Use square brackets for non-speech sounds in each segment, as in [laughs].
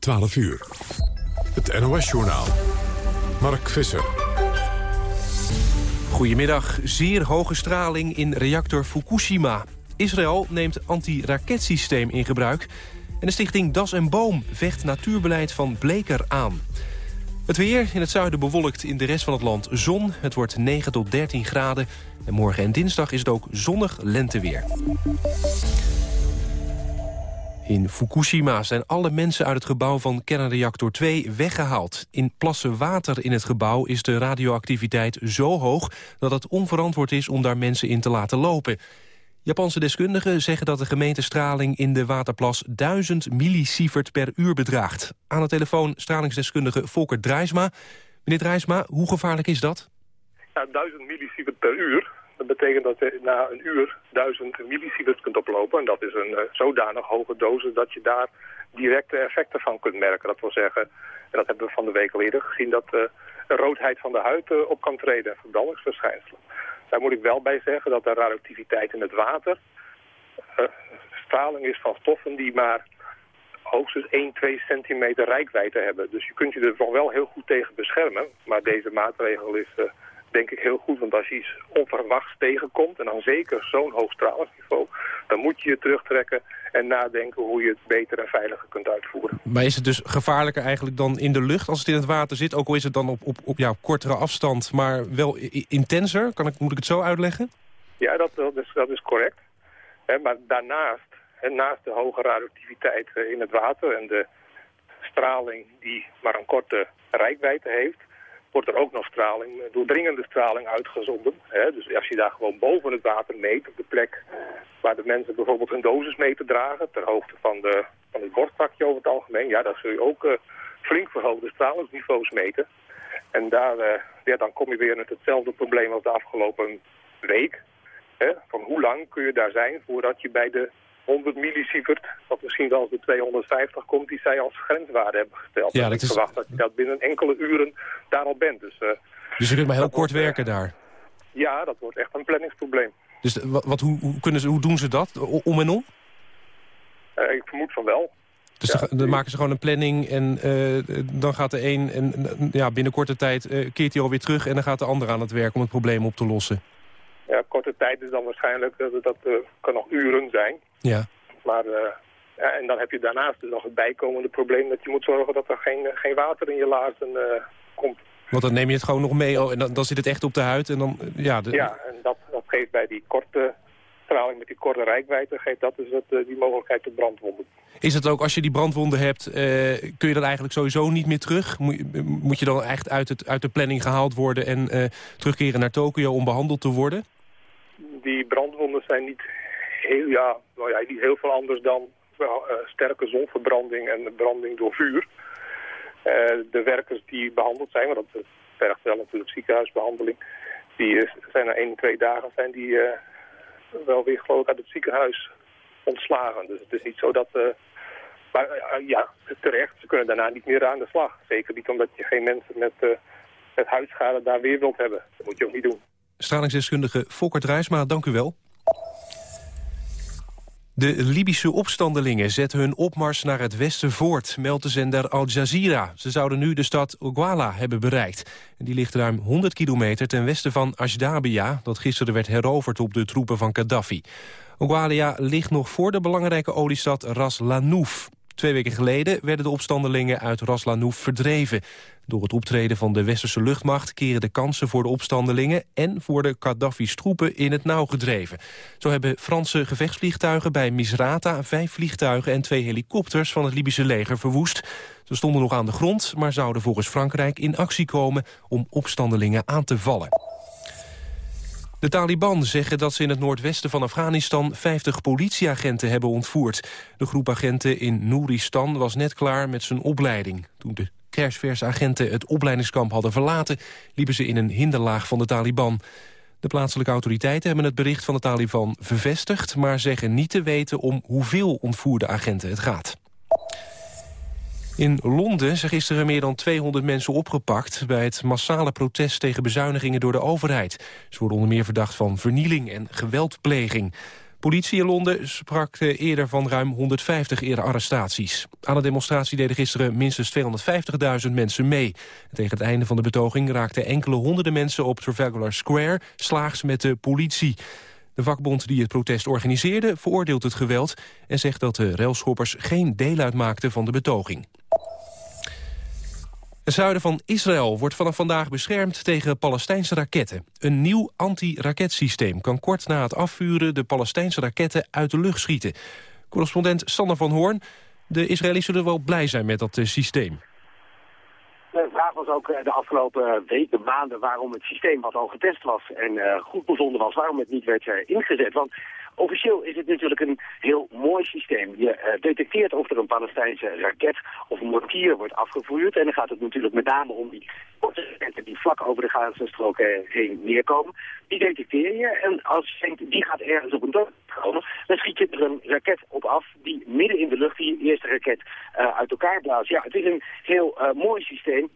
12 uur. Het NOS-journaal. Mark Visser. Goedemiddag. Zeer hoge straling in reactor Fukushima. Israël neemt anti-raketsysteem in gebruik. En de stichting Das en Boom vecht natuurbeleid van Bleker aan. Het weer in het zuiden bewolkt in de rest van het land zon. Het wordt 9 tot 13 graden. En morgen en dinsdag is het ook zonnig lenteweer. In Fukushima zijn alle mensen uit het gebouw van kernreactor 2 weggehaald. In plassen water in het gebouw is de radioactiviteit zo hoog... dat het onverantwoord is om daar mensen in te laten lopen. Japanse deskundigen zeggen dat de gemeentestraling in de waterplas 1000 millisievert per uur bedraagt. Aan de telefoon stralingsdeskundige Volker Drijsma. Meneer Drijsma, hoe gevaarlijk is dat? Ja, 1000 millisievert per uur. Dat betekent dat je na een uur 1000 millisievert kunt oplopen. En dat is een uh, zodanig hoge dosis dat je daar directe effecten van kunt merken. Dat wil zeggen, en dat hebben we van de week al eerder gezien, dat de roodheid van de huid uh, op kan treden. Verbrandingsverschijnselen. Daar moet ik wel bij zeggen dat de radioactiviteit in het water straling is van stoffen die maar hoogstens 1, 2 centimeter rijkwijde hebben. Dus je kunt je er nog wel heel goed tegen beschermen. Maar deze maatregel is denk ik heel goed. Want als je iets onverwachts tegenkomt en dan zeker zo'n hoog stralingsniveau... dan moet je je terugtrekken en nadenken hoe je het beter en veiliger kunt uitvoeren. Maar is het dus gevaarlijker eigenlijk dan in de lucht als het in het water zit? Ook al is het dan op, op, op ja, kortere afstand, maar wel intenser? Kan ik, moet ik het zo uitleggen? Ja, dat, dat, is, dat is correct. He, maar daarnaast, he, naast de hoge radioactiviteit in het water... en de straling die maar een korte rijkwijde heeft wordt er ook nog straling, doordringende straling uitgezonden. Hè? Dus als je daar gewoon boven het water meet, op de plek waar de mensen bijvoorbeeld hun dosis mee te dragen, ter hoogte van, de, van het borstzakje over het algemeen, ja, dan zul je ook uh, flink verhoogde stralingsniveaus meten. En daar, uh, ja, dan kom je weer met hetzelfde probleem als de afgelopen week. Hè? Van hoe lang kun je daar zijn voordat je bij de 100 millisievert, wat misschien wel de 250 komt, die zij als grenswaarde hebben gesteld. Ja, dat ik is... verwacht dat je dat binnen enkele uren daar al bent. Dus, uh, dus je kunt maar heel kort wordt, werken daar? Ja, dat wordt echt een planningsprobleem. Dus wat, hoe, hoe, kunnen ze, hoe doen ze dat, om en om? Uh, ik vermoed van wel. Dus ja, dan maken ze gewoon een planning en uh, dan gaat de een... en ja, binnen korte tijd keert hij alweer terug... en dan gaat de ander aan het werk om het probleem op te lossen. Ja, korte tijd is dan waarschijnlijk, dat, dat kan nog uren zijn. Ja. Maar, ja, en dan heb je daarnaast dus nog het bijkomende probleem dat je moet zorgen dat er geen, geen water in je laarzen komt. Want dan neem je het gewoon nog mee oh, en dan, dan zit het echt op de huid. En dan, ja, de... ja, en dat, dat geeft bij die korte straling met die korte rijkwijde, geeft dat dus het, die mogelijkheid tot brandwonden. Is het ook, als je die brandwonden hebt, uh, kun je dan eigenlijk sowieso niet meer terug? Moet, moet je dan echt uit, het, uit de planning gehaald worden en uh, terugkeren naar Tokio om behandeld te worden? Die brandwonden zijn niet heel, ja, nou ja, niet heel veel anders dan uh, sterke zonverbranding en branding door vuur. Uh, de werkers die behandeld zijn, want dat vergt wel natuurlijk ziekenhuisbehandeling, die zijn na één, twee dagen zijn die uh, wel weer geloof ik uit het ziekenhuis ontslagen. Dus het is niet zo dat... maar ja, terecht, ze kunnen daarna niet meer aan de slag. Zeker niet omdat je geen mensen met, met huidschade daar weer wilt hebben. Dat moet je ook niet doen. Stralingsdeskundige Volkert Rijsma, dank u wel. De Libische opstandelingen zetten hun opmars naar het westen voort, meldt de zender Al Jazeera. Ze zouden nu de stad Ouala hebben bereikt. Die ligt ruim 100 kilometer ten westen van Ashdabia, dat gisteren werd heroverd op de troepen van Gaddafi. Ouala ligt nog voor de belangrijke oliestad Ras Lanouf. Twee weken geleden werden de opstandelingen uit Ras Lanouf verdreven. Door het optreden van de westerse luchtmacht keren de kansen voor de opstandelingen en voor de Gaddafi's troepen in het nauw gedreven. Zo hebben Franse gevechtsvliegtuigen bij Misrata vijf vliegtuigen en twee helikopters van het Libische leger verwoest. Ze stonden nog aan de grond, maar zouden volgens Frankrijk in actie komen om opstandelingen aan te vallen. De Taliban zeggen dat ze in het noordwesten van Afghanistan 50 politieagenten hebben ontvoerd. De groep agenten in Nooristan was net klaar met zijn opleiding. Toen de kersverse agenten het opleidingskamp hadden verlaten... liepen ze in een hinderlaag van de Taliban. De plaatselijke autoriteiten hebben het bericht van de Taliban bevestigd... maar zeggen niet te weten om hoeveel ontvoerde agenten het gaat. In Londen zijn gisteren meer dan 200 mensen opgepakt... bij het massale protest tegen bezuinigingen door de overheid. Ze worden onder meer verdacht van vernieling en geweldpleging. Politie in Londen sprak eerder van ruim 150 eerder arrestaties. Aan de demonstratie deden gisteren minstens 250.000 mensen mee. tegen het einde van de betoging raakten enkele honderden mensen op Trafalgar Square slaags met de politie. De vakbond die het protest organiseerde veroordeelt het geweld... en zegt dat de railschoppers geen deel uitmaakten van de betoging. Het zuiden van Israël wordt vanaf vandaag beschermd tegen Palestijnse raketten. Een nieuw anti-raketsysteem kan kort na het afvuren de Palestijnse raketten uit de lucht schieten. Correspondent Sander van Hoorn. De Israëli's zullen wel blij zijn met dat eh, systeem. De vraag was ook eh, de afgelopen weken, maanden, waarom het systeem wat al getest was en uh, goed bevonden was, waarom het niet werd uh, ingezet. Want Officieel is het natuurlijk een heel mooi systeem. Je detecteert of er een Palestijnse raket of mortier wordt afgevuurd. En dan gaat het natuurlijk met name om die korte raketten die vlak over de Gazastrook heen neerkomen. Die detecteer je en als je die gaat ergens op een dorp komen, dan schiet je er een raket op af die midden in de lucht die eerste raket uh, uit elkaar blaast. Ja, het is een heel mooi systeem.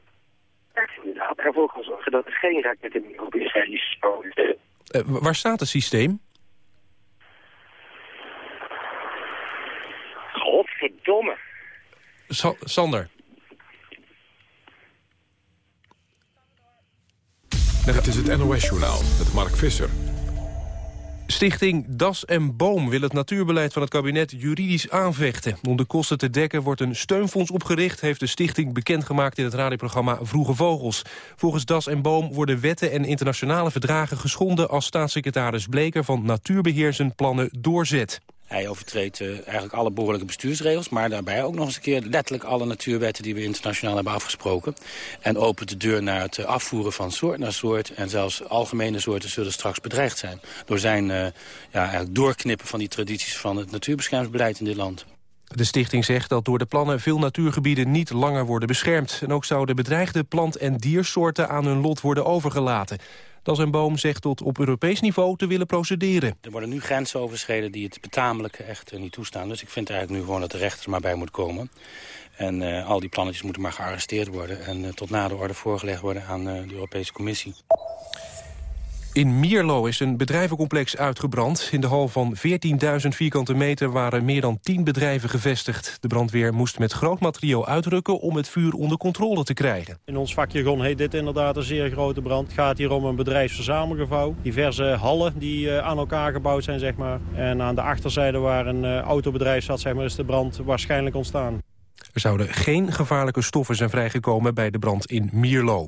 Inderdaad, ervoor kan zorgen dat er geen raketten meer op Israëlische uh, Waar staat het systeem? Godverdomme. Sa Sander. Het is het NOS-journaal met Mark Visser. Stichting Das en Boom wil het natuurbeleid van het kabinet juridisch aanvechten. Om de kosten te dekken wordt een steunfonds opgericht... heeft de stichting bekendgemaakt in het radioprogramma Vroege Vogels. Volgens Das en Boom worden wetten en internationale verdragen geschonden... als staatssecretaris Bleker van Natuurbeheer plannen doorzet. Hij overtreedt uh, eigenlijk alle behoorlijke bestuursregels... maar daarbij ook nog eens een keer letterlijk alle natuurwetten... die we internationaal hebben afgesproken. En opent de deur naar het afvoeren van soort naar soort... en zelfs algemene soorten zullen straks bedreigd zijn... door zijn uh, ja, eigenlijk doorknippen van die tradities van het natuurbeschermingsbeleid in dit land. De stichting zegt dat door de plannen veel natuurgebieden niet langer worden beschermd. En ook zouden bedreigde plant- en diersoorten aan hun lot worden overgelaten. Das en Boom zegt tot op Europees niveau te willen procederen. Er worden nu grenzen overschreden die het betamelijke echt niet toestaan. Dus ik vind eigenlijk nu gewoon dat de rechter maar bij moet komen. En uh, al die plannetjes moeten maar gearresteerd worden... en uh, tot na de orde voorgelegd worden aan de Europese Commissie. In Mierlo is een bedrijvencomplex uitgebrand. In de hal van 14.000 vierkante meter waren meer dan 10 bedrijven gevestigd. De brandweer moest met groot materiaal uitrukken om het vuur onder controle te krijgen. In ons vakjargon heet dit inderdaad een zeer grote brand. Het gaat hier om een bedrijfsverzamelgebouw. Diverse hallen die uh, aan elkaar gebouwd zijn, zeg maar. En aan de achterzijde waar een uh, autobedrijf zat, zeg maar, is de brand waarschijnlijk ontstaan. Er zouden geen gevaarlijke stoffen zijn vrijgekomen bij de brand in Mierlo.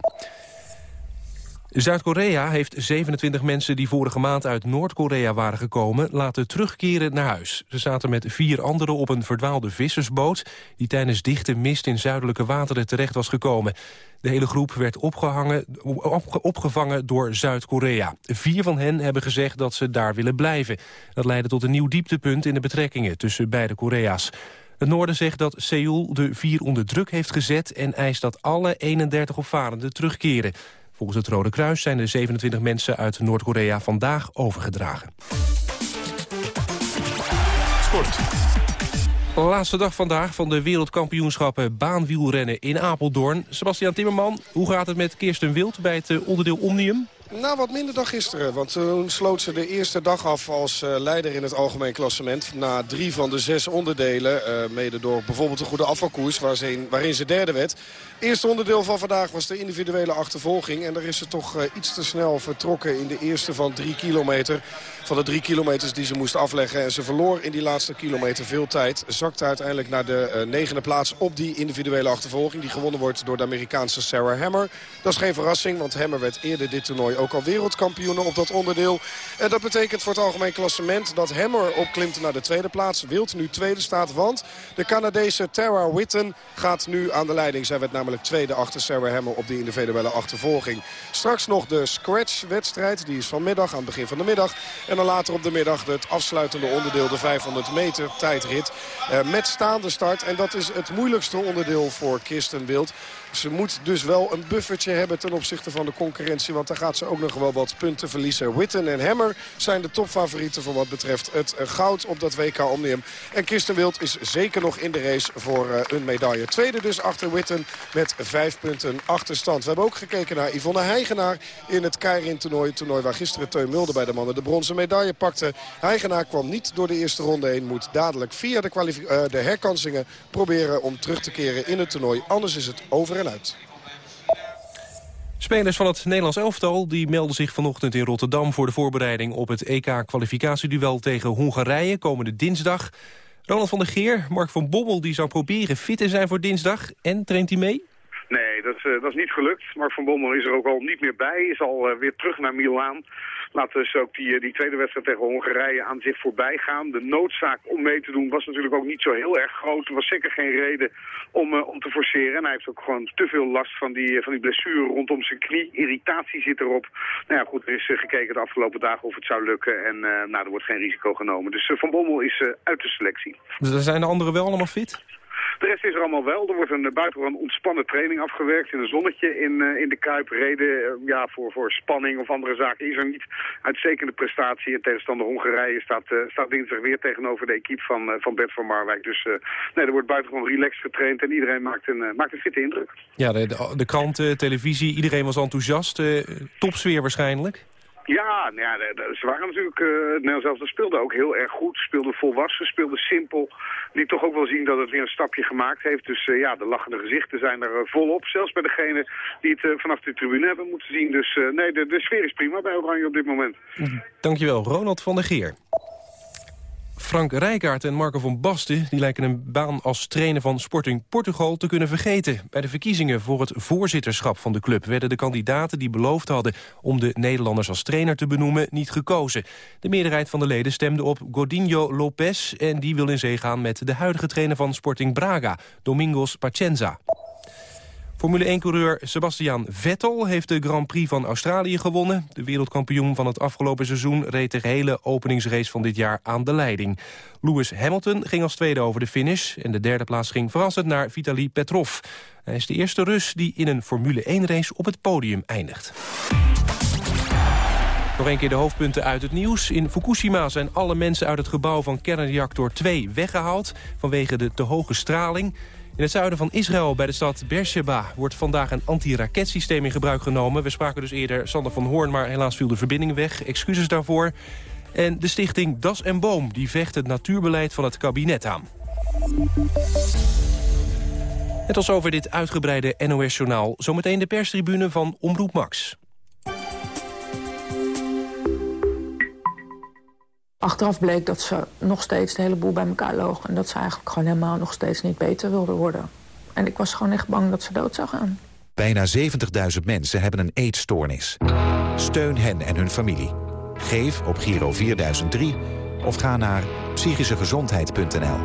Zuid-Korea heeft 27 mensen die vorige maand uit Noord-Korea waren gekomen... laten terugkeren naar huis. Ze zaten met vier anderen op een verdwaalde vissersboot... die tijdens dichte mist in zuidelijke wateren terecht was gekomen. De hele groep werd opgehangen, opgevangen door Zuid-Korea. Vier van hen hebben gezegd dat ze daar willen blijven. Dat leidde tot een nieuw dieptepunt in de betrekkingen tussen beide Korea's. Het noorden zegt dat Seoul de vier onder druk heeft gezet... en eist dat alle 31 opvarenden terugkeren. Volgens het Rode Kruis zijn de 27 mensen uit Noord-Korea vandaag overgedragen. Sport. Laatste dag vandaag van de wereldkampioenschappen baanwielrennen in Apeldoorn. Sebastian Timmerman, hoe gaat het met Kirsten Wild bij het eh, onderdeel Omnium? Nou, wat minder dan gisteren. Want toen sloot ze de eerste dag af als uh, leider in het algemeen klassement. Na drie van de zes onderdelen. Uh, mede door bijvoorbeeld een goede afvalkoers waar ze waarin ze derde werd. Eerste onderdeel van vandaag was de individuele achtervolging. En daar is ze toch uh, iets te snel vertrokken in de eerste van drie kilometer. Van de drie kilometers die ze moest afleggen. En ze verloor in die laatste kilometer veel tijd. Zakte uiteindelijk naar de negende plaats op die individuele achtervolging. Die gewonnen wordt door de Amerikaanse Sarah Hammer. Dat is geen verrassing, want Hammer werd eerder dit toernooi ook al wereldkampioenen op dat onderdeel. En dat betekent voor het algemeen klassement dat Hammer opklimt naar de tweede plaats. Wild nu tweede staat, want de Canadese Tara Witten gaat nu aan de leiding. Zij werd namelijk tweede achter Sarah Hammer op die individuele achtervolging. Straks nog de scratch-wedstrijd. Die is vanmiddag, aan het begin van de middag. En dan later op de middag het afsluitende onderdeel, de 500 meter tijdrit. Eh, met staande start. En dat is het moeilijkste onderdeel voor Kirsten Wild. Ze moet dus wel een buffertje hebben ten opzichte van de concurrentie. Want daar gaat ze ook nog wel wat punten verliezen. Witten en Hammer zijn de topfavorieten voor wat betreft het goud op dat WK Omnium. En Kirsten Wild is zeker nog in de race voor een medaille. Tweede dus achter Witten met vijf punten achterstand. We hebben ook gekeken naar Yvonne Heigenaar in het Keirin toernooi. waar gisteren Teun Mulder bij de mannen de bronzen medaille pakte. Heigenaar kwam niet door de eerste ronde heen. Moet dadelijk via de, uh, de herkansingen proberen om terug te keren in het toernooi. Anders is het over en uit. Spelers van het Nederlands elftal die melden zich vanochtend in Rotterdam... voor de voorbereiding op het EK-kwalificatieduel tegen Hongarije komende dinsdag. Ronald van der Geer, Mark van Bommel die zou proberen fit te zijn voor dinsdag. En traint hij mee? Nee, dat, uh, dat is niet gelukt. Mark van Bommel is er ook al niet meer bij. Is al uh, weer terug naar Milaan. Laat dus ook die, eh, die tweede wedstrijd tegen Hongarije aan zich voorbij gaan. De noodzaak om mee te doen was natuurlijk ook niet zo heel erg groot. Er was zeker geen reden om, uh, om te forceren. En hij heeft ook gewoon te veel last van die, van die blessure rondom zijn knie. Irritatie zit erop. Nou ja, goed, er is gekeken de afgelopen dagen of het zou lukken. En nou, er wordt geen risico genomen. Dus Van Bommel is uit de selectie. Dus zijn de anderen wel allemaal fit? De rest is er allemaal wel. Er wordt een buitengewoon ontspannen training afgewerkt in een zonnetje in, uh, in de Kuip. Reden uh, ja, voor, voor spanning of andere zaken is er niet. Uitstekende prestatie. En tegenstander Hongarije staat, staat dinsdag weer tegenover de equipe van, van Bert van Marwijk. Dus nee, er wordt buitengewoon relaxed getraind en iedereen maakt een, maakt een fitte indruk. Ja, de, de, de kranten, televisie, iedereen was enthousiast. topsfeer waarschijnlijk. Ja, nou ze waren natuurlijk, uh, het Nederlands speelde ook heel erg goed. Speelde volwassen, speelde simpel. Die toch ook wel zien dat het weer een stapje gemaakt heeft. Dus uh, ja, de lachende gezichten zijn er uh, volop. Zelfs bij degene die het vanaf de tribune hebben moeten zien. Dus nee, de, de sfeer is prima bij Oranje op dit moment. Dankjewel, Ronald van der Geer. Frank Rijkaard en Marco van Basten die lijken een baan als trainer van Sporting Portugal te kunnen vergeten. Bij de verkiezingen voor het voorzitterschap van de club werden de kandidaten die beloofd hadden om de Nederlanders als trainer te benoemen niet gekozen. De meerderheid van de leden stemde op Godinho Lopez en die wil in zee gaan met de huidige trainer van Sporting Braga, Domingos Pacenza. Formule 1-coureur Sebastian Vettel heeft de Grand Prix van Australië gewonnen. De wereldkampioen van het afgelopen seizoen reed de hele openingsrace van dit jaar aan de leiding. Lewis Hamilton ging als tweede over de finish en de derde plaats ging verrassend naar Vitaly Petrov. Hij is de eerste Rus die in een Formule 1-race op het podium eindigt. Nog een keer de hoofdpunten uit het nieuws. In Fukushima zijn alle mensen uit het gebouw van kernreactor 2 weggehaald... vanwege de te hoge straling. In het zuiden van Israël, bij de stad Beersheba... wordt vandaag een anti-raketsysteem in gebruik genomen. We spraken dus eerder Sander van Hoorn, maar helaas viel de verbinding weg. Excuses daarvoor. En de stichting Das en Boom die vecht het natuurbeleid van het kabinet aan. Het was over dit uitgebreide NOS-journaal. Zometeen de perstribune van Omroep Max. Achteraf bleek dat ze nog steeds de hele boel bij elkaar logen... en dat ze eigenlijk gewoon helemaal nog steeds niet beter wilden worden. En ik was gewoon echt bang dat ze dood zou gaan. Bijna 70.000 mensen hebben een eetstoornis. Steun hen en hun familie. Geef op Giro 4003 of ga naar psychischegezondheid.nl.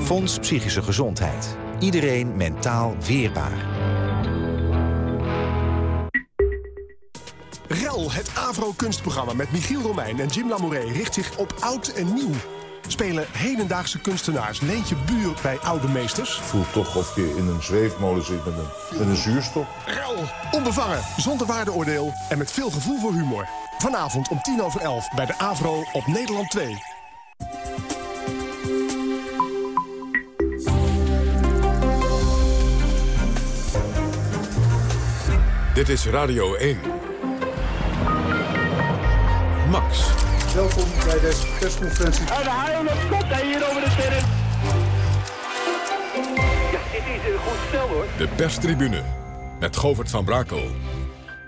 Fonds Psychische Gezondheid. Iedereen mentaal weerbaar. REL, het Avro-kunstprogramma met Michiel Romein en Jim Lamouret... richt zich op oud en nieuw. Spelen hedendaagse kunstenaars Leentje Buur bij oude meesters? Voelt toch of je in een zweefmolen zit met een, met een zuurstof. REL, onbevangen, zonder waardeoordeel en met veel gevoel voor humor. Vanavond om tien over elf bij de Avro op Nederland 2. Dit is Radio 1. Max. Welkom bij deze persconferentie. En de haal komt hij hier over de terrein. Ja, dit is een goed stel hoor. De perstribune met Govert van Brakel.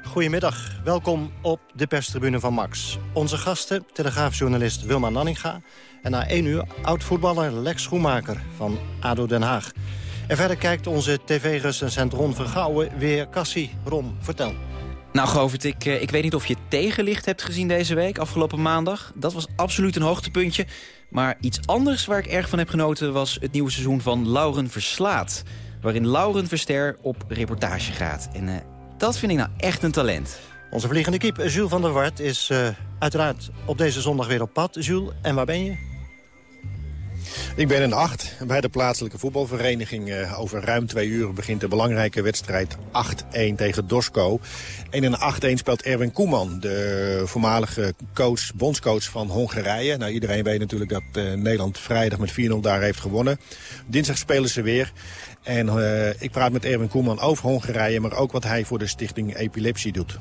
Goedemiddag, welkom op de perstribune van Max. Onze gasten, telegraafjournalist Wilma Nanninga... en na één uur oud-voetballer Lex Schoenmaker van ADO Den Haag. En verder kijkt onze tv-recensent Ron Vergouwen weer Cassie. Ron, vertel. Nou Govert, ik, ik weet niet of je tegenlicht hebt gezien deze week, afgelopen maandag. Dat was absoluut een hoogtepuntje. Maar iets anders waar ik erg van heb genoten was het nieuwe seizoen van Lauren Verslaat. Waarin Lauren Verster op reportage gaat. En uh, dat vind ik nou echt een talent. Onze vliegende kip, Jules van der Wart, is uh, uiteraard op deze zondag weer op pad. Jules, en waar ben je? Ik ben een acht. Bij de plaatselijke voetbalvereniging uh, over ruim twee uur begint de belangrijke wedstrijd 8-1 tegen Dosco. En in 8-1 speelt Erwin Koeman, de voormalige coach, bondscoach van Hongarije. Nou, iedereen weet natuurlijk dat uh, Nederland vrijdag met 4-0 daar heeft gewonnen. Dinsdag spelen ze weer. En uh, ik praat met Erwin Koeman over Hongarije, maar ook wat hij voor de stichting Epilepsie doet.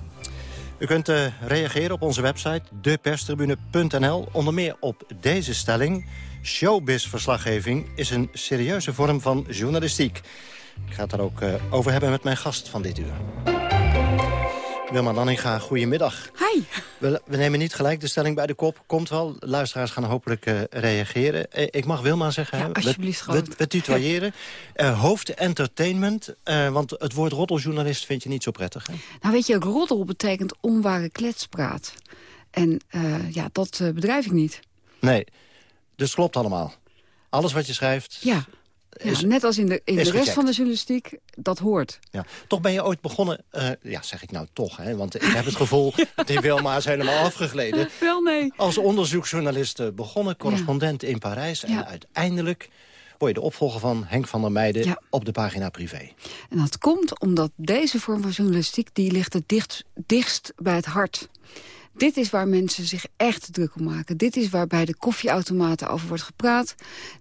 U kunt reageren op onze website deperstribune.nl. Onder meer op deze stelling. Showbiz-verslaggeving is een serieuze vorm van journalistiek. Ik ga het daar ook uh, over hebben met mijn gast van dit uur. Wilma Nanninga, goedemiddag. Hi. We, we, nemen niet gelijk de stelling bij de kop. Komt wel. Luisteraars gaan hopelijk uh, reageren. Uh, ik mag Wilma zeggen. Ja, alsjeblieft. We, we, we tutoyeren. [laughs] Uh, hoofd entertainment. want het woord roddeljournalist vind je niet zo prettig, hè? Nou weet je, roddel betekent onware kletspraat. En ja, dat bedrijf ik niet. Nee. Dus klopt allemaal. Alles wat je schrijft... Ja. Ja, net als in de, in de rest van de journalistiek, dat hoort. Ja. Toch ben je ooit begonnen, uh, ja zeg ik nou toch, hè, want ik heb het gevoel... [laughs] die Wilma is helemaal afgegleden. [laughs] Wel nee. Als onderzoeksjournalist begonnen, correspondent ja. in Parijs... en ja. uiteindelijk word je de opvolger van Henk van der Meijden ja. op de pagina privé. En dat komt omdat deze vorm van journalistiek... die ligt het dicht, dichtst bij het hart dit is waar mensen zich echt druk om maken. Dit is waar bij de koffieautomaten over wordt gepraat.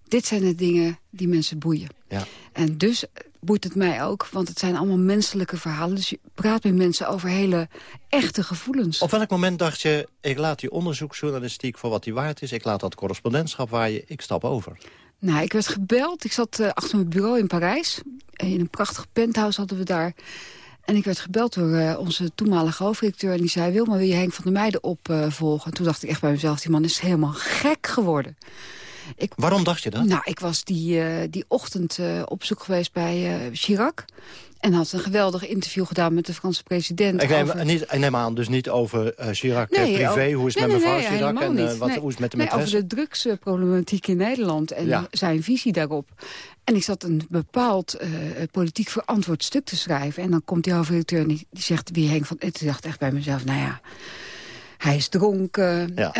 Dit zijn de dingen die mensen boeien. Ja. En dus boeit het mij ook, want het zijn allemaal menselijke verhalen. Dus je praat met mensen over hele echte gevoelens. Op welk moment dacht je, ik laat die onderzoeksjournalistiek voor wat die waard is... ik laat dat correspondentschap waar je, ik stap over? Nou, ik werd gebeld. Ik zat uh, achter mijn bureau in Parijs. In een prachtig penthouse hadden we daar... En ik werd gebeld door uh, onze toenmalige hoofdredacteur... en die zei, Wilma, wil je Henk van der Meijden opvolgen? En toen dacht ik echt bij mezelf, die man is helemaal gek geworden. Ik, Waarom dacht je dat? Nou, ik was die, uh, die ochtend op zoek geweest bij Chirac... En had een geweldig interview gedaan met de Franse president. Ik neem, over... niet, ik neem aan, dus niet over uh, Chirac nee, privé. Hoe is het nee, met mevrouw nee, Chirac en uh, wat, hoe is het met de nee, over de drugsproblematiek in Nederland en ja. zijn visie daarop. En ik zat een bepaald uh, politiek verantwoord stuk te schrijven. En dan komt die hoofdredacteur die, die zegt, wie Henk van... Ik dacht echt bij mezelf, nou ja, hij is dronken. Ja.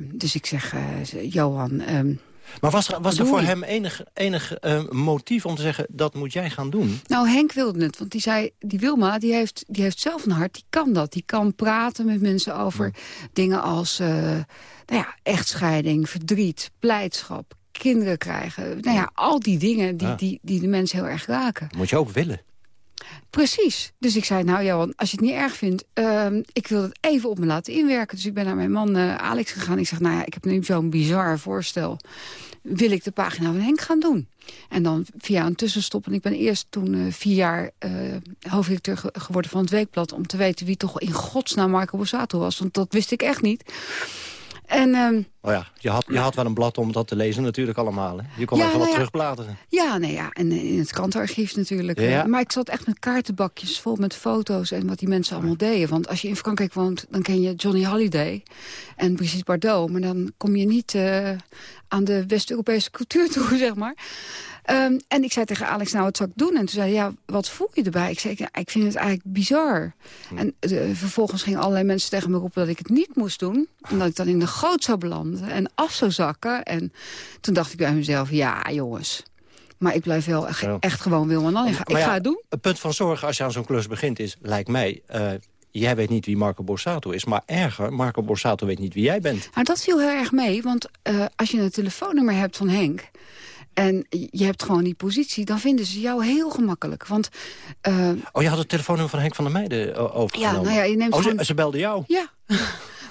dus ik zeg, Johan... Um, maar was er, was er voor hem enig, enig uh, motief om te zeggen, dat moet jij gaan doen? Nou, Henk wilde het, want die zei, die Wilma, die heeft, die heeft zelf een hart, die kan dat. Die kan praten met mensen over ja. dingen als uh, nou ja, echtscheiding, verdriet, blijdschap, kinderen krijgen. Nou ja, al die dingen die, ja. die, die de mensen heel erg raken. Moet je ook willen. Precies. Dus ik zei, nou Johan, als je het niet erg vindt... Uh, ik wil het even op me laten inwerken. Dus ik ben naar mijn man uh, Alex gegaan. Ik zeg, nou ja, ik heb nu zo'n bizar voorstel. Wil ik de pagina van Henk gaan doen? En dan via een tussenstop. En ik ben eerst toen uh, vier jaar uh, hoofdredacteur ge geworden van het Weekblad... om te weten wie toch in godsnaam Marco Borsato was. Want dat wist ik echt niet. En, um, oh ja, je had, je had wel een blad om dat te lezen natuurlijk allemaal. Hè? Je kon ja, even nou wat ja, terugbladeren. Ja, nee, ja, en in het krantenarchief natuurlijk. Ja. Maar ik zat echt met kaartenbakjes vol met foto's en wat die mensen allemaal deden. Want als je in Frankrijk woont, dan ken je Johnny Halliday en Brigitte Bardot. Maar dan kom je niet uh, aan de West-Europese cultuur [laughs] toe, zeg maar. Um, en ik zei tegen Alex, nou, wat zou ik doen? En toen zei hij, ja, wat voel je erbij? Ik zei, ik vind het eigenlijk bizar. Hm. En uh, vervolgens gingen allerlei mensen tegen me roepen dat ik het niet moest doen. Omdat ik dan in de goot zou belanden en af zou zakken. En toen dacht ik bij mezelf, ja, jongens... Maar ik blijf wel echt, echt gewoon Wilma Nanninga. Ik ja, ga het doen. Een punt van zorg als je aan zo'n klus begint is, lijkt mij... Uh, jij weet niet wie Marco Borsato is. Maar erger, Marco Borsato weet niet wie jij bent. Nou, dat viel heel erg mee. Want uh, als je een telefoonnummer hebt van Henk en je hebt gewoon die positie, dan vinden ze jou heel gemakkelijk. Want, uh, oh, je had het telefoonnummer van Henk van der Meijden overgenomen? Ja, nou ja, je neemt oh, gewoon... ze belde jou? Ja. [laughs]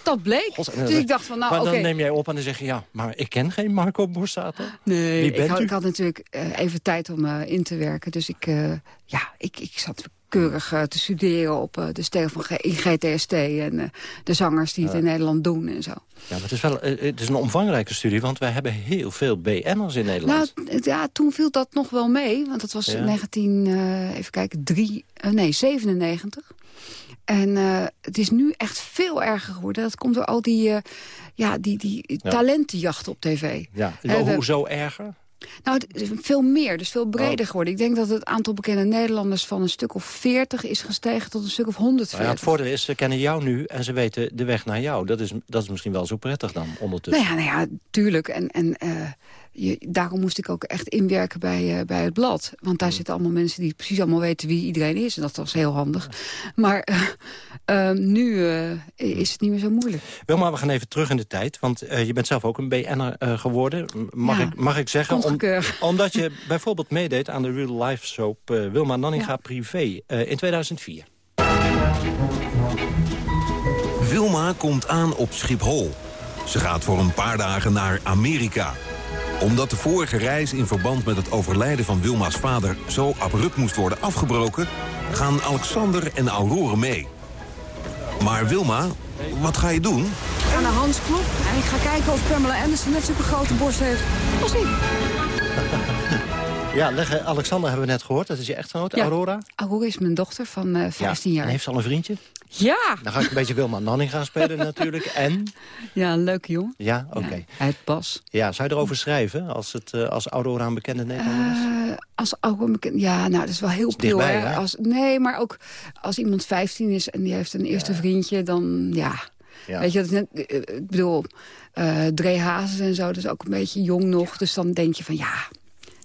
Dat bleek. God, dus ik dacht van, nou, Maar dan okay. neem jij op en dan zeg je, ja, maar ik ken geen Marco Borsato. Nee, ik, had, u? ik had natuurlijk uh, even tijd om uh, in te werken. Dus ik, uh, ja, ik, ik zat keurig uh, te studeren op uh, de stijl van G in GTST... en uh, de zangers die het in Nederland doen en zo. Ja, maar het is wel eh, het is een omvangrijke studie, want wij hebben heel veel BN'ers in Nederland. Nou, ja, toen viel dat nog wel mee. Want dat was Ja. 19, eh, even kijken, 3, eh, nee, 97. En eh, het is nu echt veel erger geworden. Dat komt door al die, eh, ja, die, die talentenjachten op tv. ja, Eh, hoezo erger? Nou, het is veel meer, dus veel breder geworden. Ik denk dat het aantal bekende Nederlanders van een stuk of 40 is gestegen tot een stuk of 140. Nou ja, het voordeel is, ze kennen jou nu en ze weten de weg naar jou. Dat is, dat is misschien wel zo prettig dan ondertussen. Nou ja, nou ja, tuurlijk. En, en eh, je, daarom moest ik ook echt inwerken bij, uh, bij het blad. Want daar zitten allemaal mensen die precies allemaal weten wie iedereen is. En dat was heel handig. Maar uh, [laughs] nu is het niet meer zo moeilijk. Wel, maar we gaan even terug in de tijd. Want je bent zelf ook een BN'er geworden. Mag, ik, mag ik zeggen? Om, [laughs] omdat je bijvoorbeeld meedeed aan de Real Life Soap Wilma Nanninga Privé in 2004. Wilma komt aan op Schiphol. Ze gaat voor een paar dagen naar Amerika. Omdat de vorige reis in verband met het overlijden van Wilma's vader... zo abrupt moest worden afgebroken... gaan Alexander en Aurore mee. Maar Wilma, wat ga je doen? Ik ga naar Hans Klop en ik ga kijken of Pamela Anderson net zo'n grote borst heeft als ik. [laughs] Ja, leggen, Alexander hebben we net gehoord. Dat is je echtgenoot, Aurora. Aurora is mijn dochter van uh, 15 ja, jaar. En heeft ze al een vriendje? Ja! Dan ga ik een beetje Wilma Nanning gaan spelen [laughs] natuurlijk. En? Ja, een leuke jongen. Ja, oké. Okay. Ja, het pas. Ja, zou je erover schrijven als, het, uh, als Aurora een bekende Nederlander is? Uh, als Aurora bekend... Ja, nou, dat is wel heel pril. Hè? Als, nee, maar ook als iemand 15 is en die heeft een eerste vriendje, dan ja... Ja. Weet je, dat is net, ik bedoel, uh, Dre Hazes en zo, dat is ook een beetje jong nog. Dus dan denk je van, ja,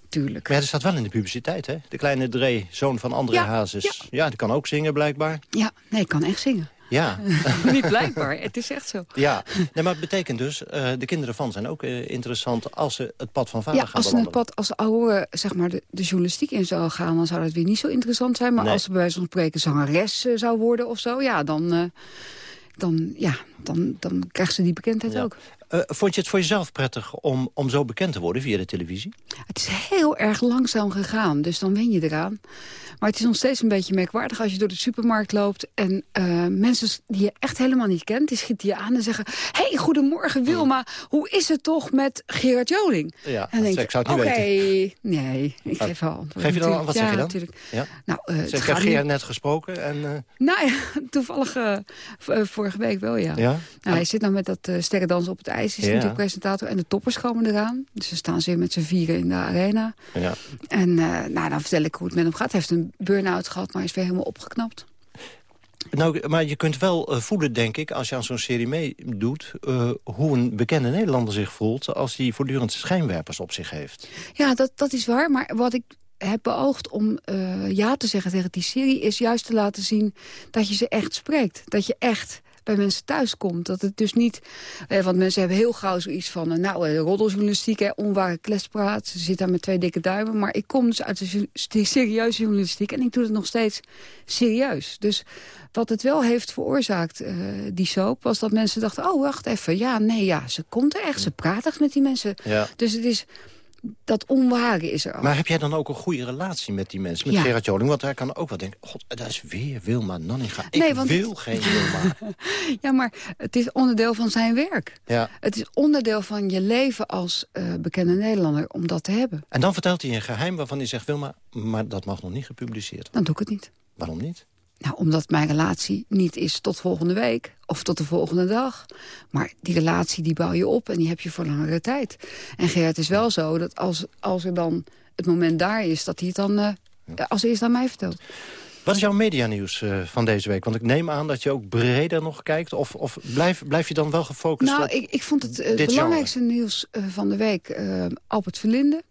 tuurlijk. Maar ja, dat staat wel in de publiciteit, hè? De kleine Dre, zoon van André ja, Hazes. Ja. ja, die kan ook zingen, blijkbaar. Ja, nee, kan echt zingen. Ja. [laughs] Niet blijkbaar, het is echt zo. Ja, nee, maar het betekent dus, uh, de kinderen van zijn ook uh, interessant als ze het pad van vader ja, gaan als ze het pad, als oude, zeg maar, de, de, journalistiek in zou gaan, dan zou dat weer niet zo interessant zijn. Maar nee. als ze bij wijze van spreken zangeres uh, zou worden of zo, ja, dan, dan, ja, dan, dan krijgt ze die bekendheid ja. ook. Uh, vond je het voor jezelf prettig om, om zo bekend te worden via de televisie? Het is heel erg langzaam gegaan, dus dan wen je eraan. Maar het is nog steeds een beetje merkwaardig als je door de supermarkt loopt... en uh, mensen die je echt helemaal niet kent, die schieten je aan en zeggen... hey, goedemorgen Wilma, hoe is het toch met Gerard Joling? Ja, en denk ik zou het niet okay, weten. Nee, ik geef wel antwoord. Geef je dan, wat ja, zeg je dan? Natuurlijk. Ja? Nou, uh, ik heb Gerard net gesproken en... Uh... Nou ja, [laughs] toevallig vorige week wel, ja. ja? Nou, hij zit nou met dat sterrendans op het is ja. natuurlijk presentator. En de toppers komen eraan. Dus ze staan ze met z'n vieren in de arena. Ja. En uh, nou, dan vertel ik hoe het met hem gaat. Hij heeft een burn-out gehad, maar is weer helemaal opgeknapt. Nou, maar je kunt wel uh, voelen, denk ik, als je aan zo'n serie meedoet... Uh, hoe een bekende Nederlander zich voelt... als hij voortdurend schijnwerpers op zich heeft. Ja, dat, dat is waar. Maar wat ik heb beoogd om uh, ja te zeggen tegen die serie... is juist te laten zien dat je ze echt spreekt. Dat je echt bij mensen thuis komt. Dat het dus niet... Eh, want mensen hebben heel gauw zoiets van... Uh, nou, uh, roddeljournalistiek, hè, onware klespraat. Ze zit daar met twee dikke duimen. Maar ik kom dus uit de, de serieuze journalistiek. En ik doe het nog steeds serieus. Dus wat het wel heeft veroorzaakt, uh, die soap... was dat mensen dachten, oh, wacht even. Ja, nee, ja, ze komt er echt. Ze praat echt met die mensen. Ja. Dus het is... Dat onware is er al. Maar heb jij dan ook een goede relatie met die mensen? Met ja. Gerard Joling? Want hij kan ook wel denken... God, dat is weer Wilma Nanninga. Ik nee, want wil het... geen Wilma. [laughs] ja, maar het is onderdeel van zijn werk. Ja. Het is onderdeel van je leven als uh, bekende Nederlander om dat te hebben. En dan vertelt hij een geheim waarvan hij zegt... Wilma, maar dat mag nog niet gepubliceerd worden. Dan doe ik het niet. Waarom niet? Nou, omdat mijn relatie niet is tot volgende week of tot de volgende dag. Maar die relatie die bouw je op en die heb je voor langere tijd. En Gerard is wel zo dat als, als er dan het moment daar is... dat hij het dan uh, ja. als eerst aan mij vertelt. Wat is jouw medianieuws uh, van deze week? Want ik neem aan dat je ook breder nog kijkt. Of, of blijf, blijf je dan wel gefocust nou, op ik, ik vond het uh, belangrijkste genre? nieuws van de week... Albert Verlinde.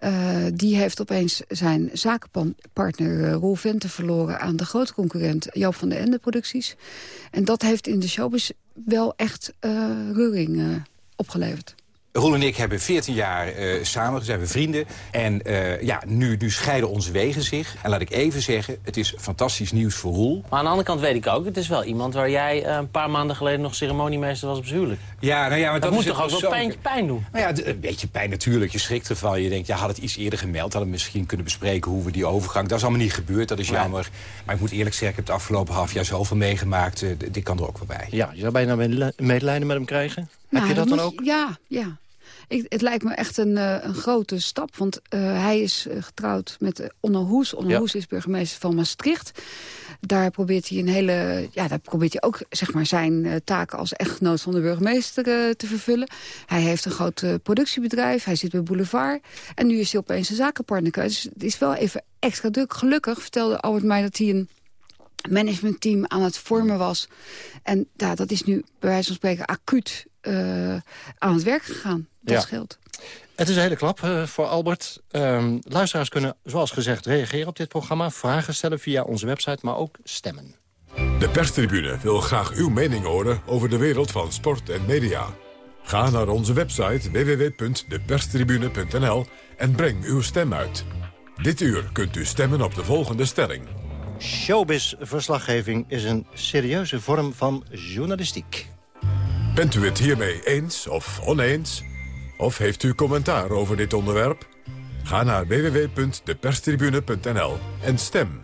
Uh, die heeft opeens zijn zakenpartner uh, Roel Vente verloren... aan de grote concurrent Joop van de Ende Producties. En dat heeft in de showbiz wel echt uh, opgeleverd. Roel en ik hebben 14 jaar uh, samen, zijn we vrienden. En uh, ja, nu, nu scheiden onze wegen zich. En laat ik even zeggen, het is fantastisch nieuws voor Roel. Maar aan de andere kant weet ik ook, het is wel iemand waar jij uh, een paar maanden geleden nog ceremoniemeester was op zijn huwelijk. Ja, nou ja, maar dat, dat moet toch ook wel pijn, pijn doen? Nou ja, een beetje pijn natuurlijk. Je schrikt ervan. Je denkt, ja, had het iets eerder gemeld. Hadden we misschien kunnen bespreken hoe we die overgang... Dat is allemaal niet gebeurd, dat is Nee. jammer. Maar ik moet eerlijk zeggen, ik heb het afgelopen half jaar zoveel meegemaakt. Uh, dit kan er ook wel bij. Ja, je zou bijna medelijden met hem krijgen. Nou, heb je dat dan ook? Ja, ja. Ik, het lijkt me echt een, eh, een grote stap. Want eh, hij is eh, getrouwd met Onno Hoes. Onno Ja. Hoes is burgemeester van Maastricht. Daar probeert hij een hele. Ja, daar probeert hij ook zeg maar, zijn taken als echtgenoot van de burgemeester te vervullen. Hij heeft een groot productiebedrijf. Hij zit bij Boulevard. En nu is hij opeens een zakenpartner. Dus het is wel even extra druk. Gelukkig vertelde Albert mij dat hij een managementteam aan het vormen was. En ja, dat is nu bij wijze van spreken acuut aan het werk gegaan. Dat Ja. scheelt. Het is een hele klap eh, voor Albert. Ehm, luisteraars kunnen, zoals gezegd, reageren op dit programma. Vragen stellen via onze website, maar ook stemmen. De perstribune wil graag uw mening horen over de wereld van sport en media. Ga naar onze website www.deperstribune.nl en breng uw stem uit. Dit uur kunt u stemmen op de volgende stelling. Showbiz-verslaggeving is een serieuze vorm van journalistiek. Bent u het hiermee eens of oneens? Of heeft u commentaar over dit onderwerp? Ga naar www.deperstribune.nl en stem.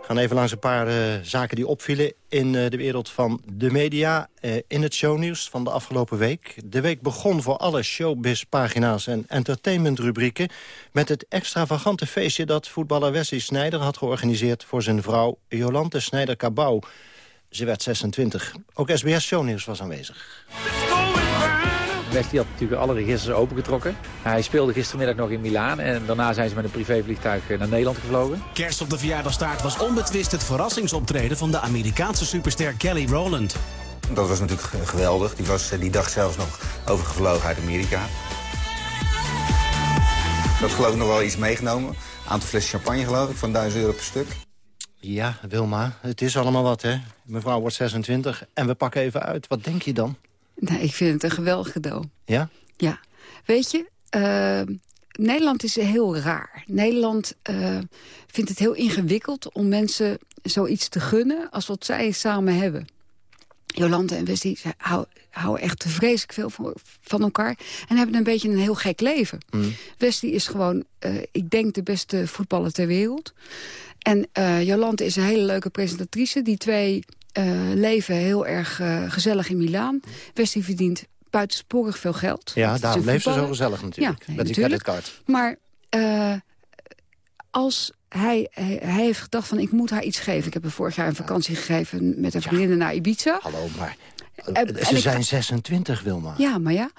We gaan even langs een paar eh, zaken die opvielen in eh, de wereld van de media. eh, in het shownieuws van de afgelopen week. De week begon voor alle showbiz-pagina's en entertainmentrubrieken... met het extravagante feestje dat voetballer Wesley Sneijder had georganiseerd... voor zijn vrouw Jolante Snijder-Cabau. Ze werd 26. Ook SBS Shownieuws was aanwezig. Wesley had natuurlijk alle registers opengetrokken. Hij speelde gistermiddag nog in Milaan en daarna zijn ze met een privévliegtuig eh, naar Nederland gevlogen. Kerst op de verjaardagstaart was onbetwist het verrassingsoptreden van de Amerikaanse superster Kelly Rowland. Dat was natuurlijk ge- geweldig. Die was eh, die dag zelfs nog overgevlogen uit Amerika. Dat geloof ik nog wel iets meegenomen. Een aantal flessen champagne geloof ik, van 1000 euro per stuk. Ja, Wilma, het is allemaal wat, hè? Mevrouw wordt 26 en we pakken even uit. Wat denk je dan? Nou, ik vind het een geweldig cadeau. Ja? Ja. Weet je, eh, Nederland is heel raar. Nederland eh, vindt het heel ingewikkeld om mensen zoiets te gunnen... als wat zij samen hebben. Jolante en hou- houden echt vreselijk veel van, van elkaar... en hebben een beetje een heel gek leven. Wesley is gewoon, eh, ik denk, de beste voetballer ter wereld. En eh, Jolante is een hele leuke presentatrice. Die twee eh, leven heel erg eh, gezellig in Milaan. Wesley verdient buitensporig veel geld. Ja, daarom leeft ze zo gezellig natuurlijk. Ja, nee, met die natuurlijk. creditcard. Maar als hij, hij, hij heeft gedacht van ik moet haar iets geven. Ik heb haar vorig jaar een vakantie gegeven met een vriendinnen naar Ibiza. Hallo, maar En- en Ze ik- zijn 26, Wilma. Ja, maar ja,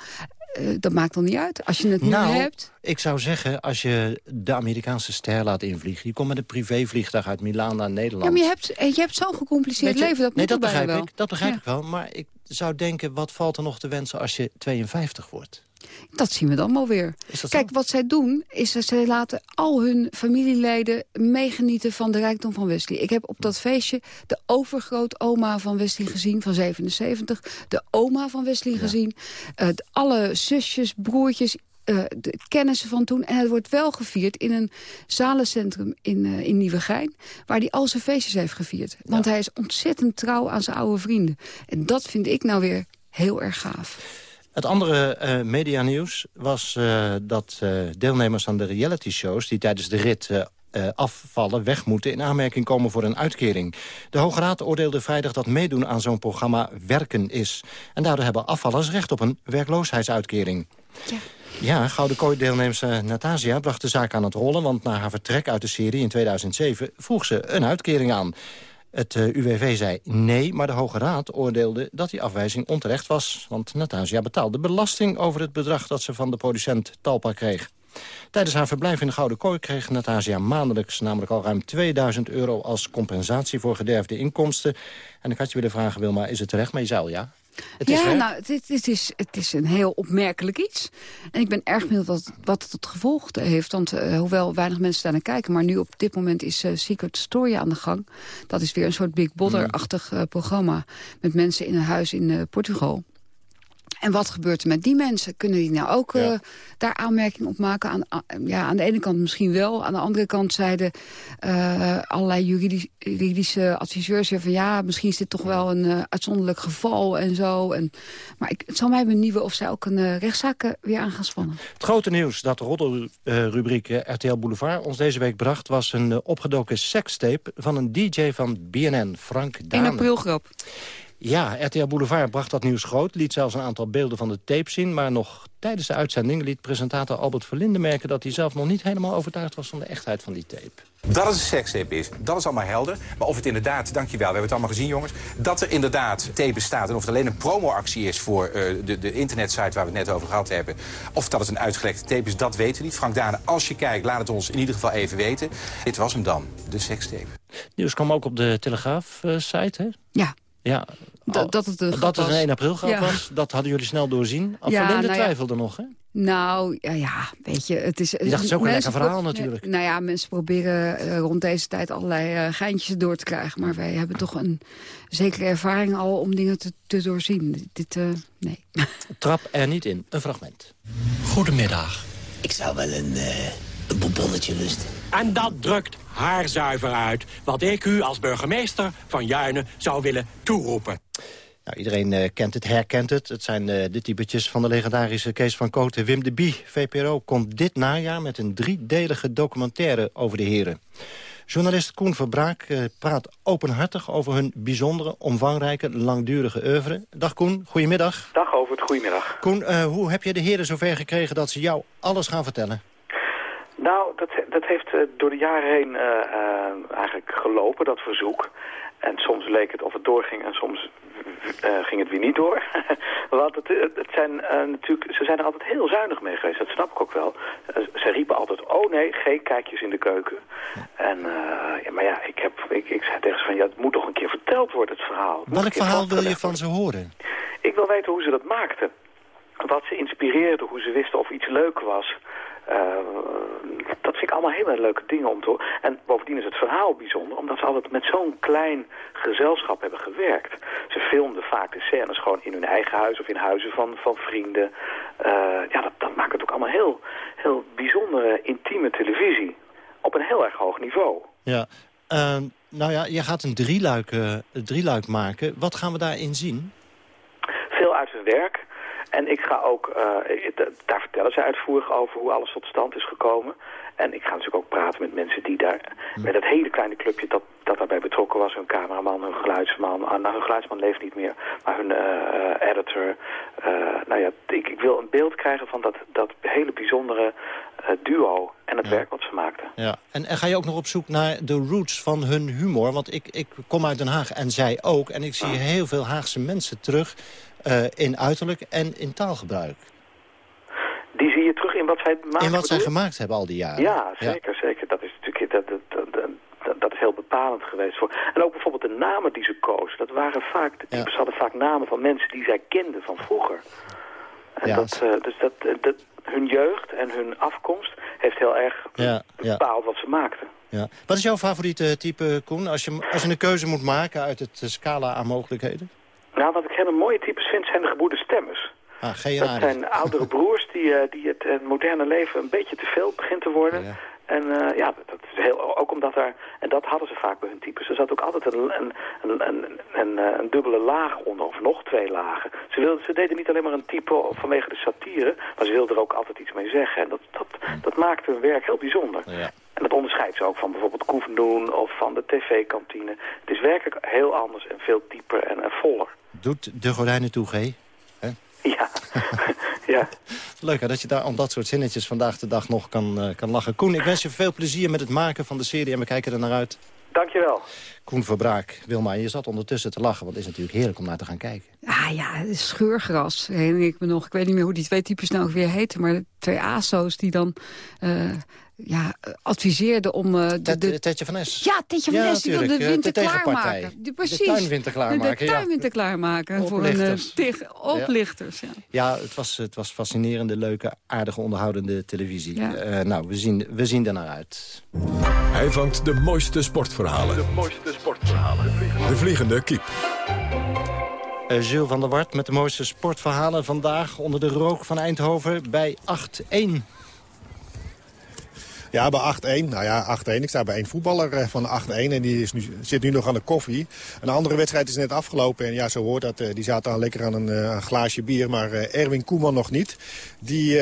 eh, dat maakt dan niet uit. Als je het nou, nu hebt... ik zou zeggen, als je de Amerikaanse ster laat invliegen... je komt met een privévliegtuig uit Milaan naar Nederland. Ja, maar je hebt, eh, je hebt zo'n gecompliceerd je- leven, dat nee, dat begrijp wel. ik. Dat begrijp Ja. ik wel. Maar ik zou denken, wat valt er nog te wensen als je 52 wordt? Dat zien we dan wel weer. Kijk, wat zij doen, is dat zij laten al hun familieleden meegenieten van de rijkdom van Wesley. Ik heb op dat feestje de overgrootoma van Wesley gezien, van 77. De oma van Wesley gezien. de- alle zusjes, broertjes, eh, de kennissen van toen. En het wordt wel gevierd in een zalencentrum in, eh, in Nieuwegein... waar hij al zijn feestjes heeft gevierd. Want hij is ontzettend trouw aan zijn oude vrienden. En dat vind ik nou weer heel erg gaaf. Het andere eh medianieuws was eh, dat eh, deelnemers aan de reality-shows... die tijdens de rit afvallen, weg moeten... in aanmerking komen voor een uitkering. De Hoge Raad oordeelde vrijdag dat meedoen aan zo'n programma werken is. En daardoor hebben afvallers recht op een werkloosheidsuitkering. Ja. Ja, Gouden Kooi-deelnemster Natasia bracht de zaak aan het rollen... want na haar vertrek uit de serie in 2007 vroeg ze een uitkering aan. Het eh, UWV zei nee, maar de Hoge Raad oordeelde dat die afwijzing onterecht was. Want Natasia betaalde belasting over het bedrag dat ze van de producent Talpa kreeg. Tijdens haar verblijf in de Gouden Kooi kreeg Natasia maandelijks namelijk al ruim 2000 euro als compensatie voor gederfde inkomsten. En ik had je willen vragen, Wilma, is het terecht? Maar je ja. Het ja, nou, het, is- het, is, het is een heel opmerkelijk iets. En ik ben erg benieuwd wat, wat het tot gevolg heeft. Want eh, hoewel weinig mensen daar naar kijken... maar nu op dit moment is eh, Secret Story aan de gang. Dat is weer een soort Big Brother-achtig eh, programma... met mensen in een huis in Portugal. En wat gebeurt er met die mensen? Kunnen die nou ook eh, daar aanmerking op maken? Aan, ja, aan de ene kant misschien wel. Aan de andere kant zeiden eh, allerlei juridisch- juridische adviseurs... van ja, misschien is dit toch wel een eh, uitzonderlijk geval en zo. En, maar ik, het zal mij benieuwen of zij ook een rechtszaak weer aan gaan spannen. Het grote nieuws dat de roddelrubriek RTL Boulevard ons deze week bracht... was een opgedoken sekstape van een DJ van BNN, Frank 1 Dane. april grap. Ja, RTL Boulevard bracht dat nieuws groot. Liet zelfs een aantal beelden van de tape zien. Maar nog tijdens de uitzending liet presentator Albert Verlinde merken... dat hij zelf nog niet helemaal overtuigd was van de echtheid van die tape. Dat het een sekstape is, dat is allemaal helder. Maar of het inderdaad, dankjewel, we hebben het allemaal gezien jongens... dat er inderdaad tape bestaat en of het alleen een promoactie is... voor eh, de, de internetsite waar we het net over gehad hebben... of dat het een uitgelekte tape is, dat weten we niet. Frank Dane, als je kijkt, laat het ons in ieder geval even weten. Dit was hem dan, de sekstape. Nieuws kwam ook op de Telegraaf-site, hè? Ja. Ja, dat, dat het een dat het een was. 1 april grap Ja. was, dat hadden jullie snel doorzien. Van Ja, Linde nou ja. twijfelde nog, hè? Nou, ja, ja, weet je, het is... Die dacht, het is ook een mensen lekker verhaal natuurlijk. Nou ja, mensen proberen eh, rond deze tijd allerlei eh, geintjes door te krijgen. Maar wij hebben toch een zekere ervaring al om dingen te, te doorzien. Dit, eh, nee. Trap er niet in. Een fragment. Goedemiddag. Ik zou wel een, eh een bonbonnetje lusten. En dat drukt haar zuiver uit. Wat ik u als burgemeester van Juinen zou willen toeroepen. Nou, iedereen eh, kent het, herkent het. Het zijn eh, de typetjes van de legendarische Kees van Kooten. Wim de Bie, VPRO, komt dit najaar met een driedelige documentaire over de heren. Journalist Koen Verbraak eh, praat openhartig over hun bijzondere, omvangrijke, langdurige oeuvre. Dag Koen, goedemiddag. Dag over het goedemiddag. Koen, eh, hoe heb je de heren zover gekregen dat ze jou alles gaan vertellen? Nou, dat, dat heeft eh, door de jaren heen eh, eh, eigenlijk gelopen, dat verzoek. En soms leek het of het doorging en soms ging het weer niet door. [laughs] Want het, het zijn natuurlijk, ze zijn er altijd heel zuinig mee geweest, dat snap ik ook wel. Ze riepen altijd, oh nee, geen kijkjes in de keuken. En, ja, maar ja, ik, heb, ik, ik zei tegen ze van, ja, het moet toch een keer verteld worden, het verhaal. Het Welk verhaal wil je van ze horen? Ik wil weten hoe ze dat maakten. Wat ze inspireerde, hoe ze wisten of iets leuk was. Eh, dat vind ik allemaal hele leuke dingen om te horen. En bovendien is het verhaal bijzonder, omdat ze altijd met zo'n klein gezelschap hebben gewerkt. Ze filmden vaak de scènes gewoon in hun eigen huis of in huizen van, van vrienden. Eh, ja, dat, dat maakt het ook allemaal heel, heel bijzondere, intieme televisie. Op een heel erg hoog niveau. Ja, eh, nou ja, je gaat een drieluik, eh, drieluik maken. Wat gaan we daarin zien? veel uit hun werk. En ik ga ook, eh, daar vertellen ze uitvoerig over hoe alles tot stand is gekomen. En ik ga natuurlijk ook praten met mensen die daar, met dat hele kleine clubje dat, dat daarbij betrokken was. Hun cameraman, hun geluidsman. Ah, nou, hun geluidsman leeft niet meer, maar hun eh, editor. Eh, nou ja, ik, ik wil een beeld krijgen van dat, dat hele bijzondere duo en het werk wat ze maakten. Ja. En, en ga je ook nog op zoek naar de roots van hun humor? Want ik, ik kom uit Den Haag en zij ook. En ik zie heel veel Haagse mensen terug eh, in uiterlijk en in taalgebruik. Die zie je terug in wat zij maken. in wat zij gemaakt hebben al die jaren. Ja, zeker, zeker. Dat is natuurlijk dat, dat, dat, dat, dat is heel bepalend geweest voor. En ook bijvoorbeeld de namen die ze kozen. Dat waren vaak, de types hadden vaak namen van mensen die zij kenden van vroeger. En Ja, dat, eh, dus dat, eh, dat, hun jeugd en hun afkomst heeft heel erg Ja, ja, bepaald wat ze maakten. ja. Wat is jouw favoriete type, Koen? Als je, als je een keuze moet maken uit het eh, scala aan mogelijkheden? Nou, wat ik hele mooie types vind, zijn de geboerde stemmers. Ah, Dat zijn oudere broers die, eh, die het, het moderne leven een beetje te veel begint te worden. En eh, ja, dat is heel, ook omdat er, en dat hadden ze vaak bij hun types, er zat ook altijd een, een, een, een, een, eh, een dubbele laag onder, of nog twee lagen. Ze, wilden, ze deden niet alleen maar een type vanwege de satire, maar ze wilden er ook altijd iets mee zeggen. En dat, dat, dat maakte hun werk heel bijzonder. En dat onderscheidt ze ook van bijvoorbeeld Koevendoen of van de tv-kantine. Het is werkelijk heel anders en veel dieper en, en voller. Doet de gordijnen toe, G? Hè? Ja. [laughs] ja. Leuk hè, dat je daar om dat soort zinnetjes vandaag de dag nog kan, eh, kan lachen. Koen, ik wens je veel plezier met het maken van de serie en we kijken er naar uit. Dankjewel. Koen Verbraak, Wilma, je zat ondertussen te lachen, want het is natuurlijk heerlijk om naar te gaan kijken. Ah ja, het is scheurgras, herinner ik me nog. Ik weet niet meer hoe die twee types nou weer heten. Maar de twee ASO's die dan eh, ja, eh, adviseerden om... eh, de, de... Tetje van Es. Ja, Tetje van Ja, Es, die wilde de natuurlijk, winter eh, de klaarmaken. Die, De precies. tuinwinter klaarmaken, De ja. tuinwinter klaarmaken voor een eh, Oplichters. Ja. Ja, het was, het was fascinerende, leuke, aardige, onderhoudende televisie. Ja. Eh, nou, we zien, we zien er naar uit. Hij vangt de mooiste sportverhalen. De mooiste sportverhalen. De Vliegende Kiep. Eh Jules van der Wart met de mooiste sportverhalen vandaag... onder de rook van Eindhoven bij 8-1. Ja, bij 8-1. Nou ja, 8-1. Ik sta bij één voetballer eh, van 8-1 en die is nu, zit nu nog aan de koffie. Een andere wedstrijd is net afgelopen en ja, zo hoort dat. eh, die zaten al lekker aan een, eh, een glaasje bier, maar Erwin Koeman nog niet. Die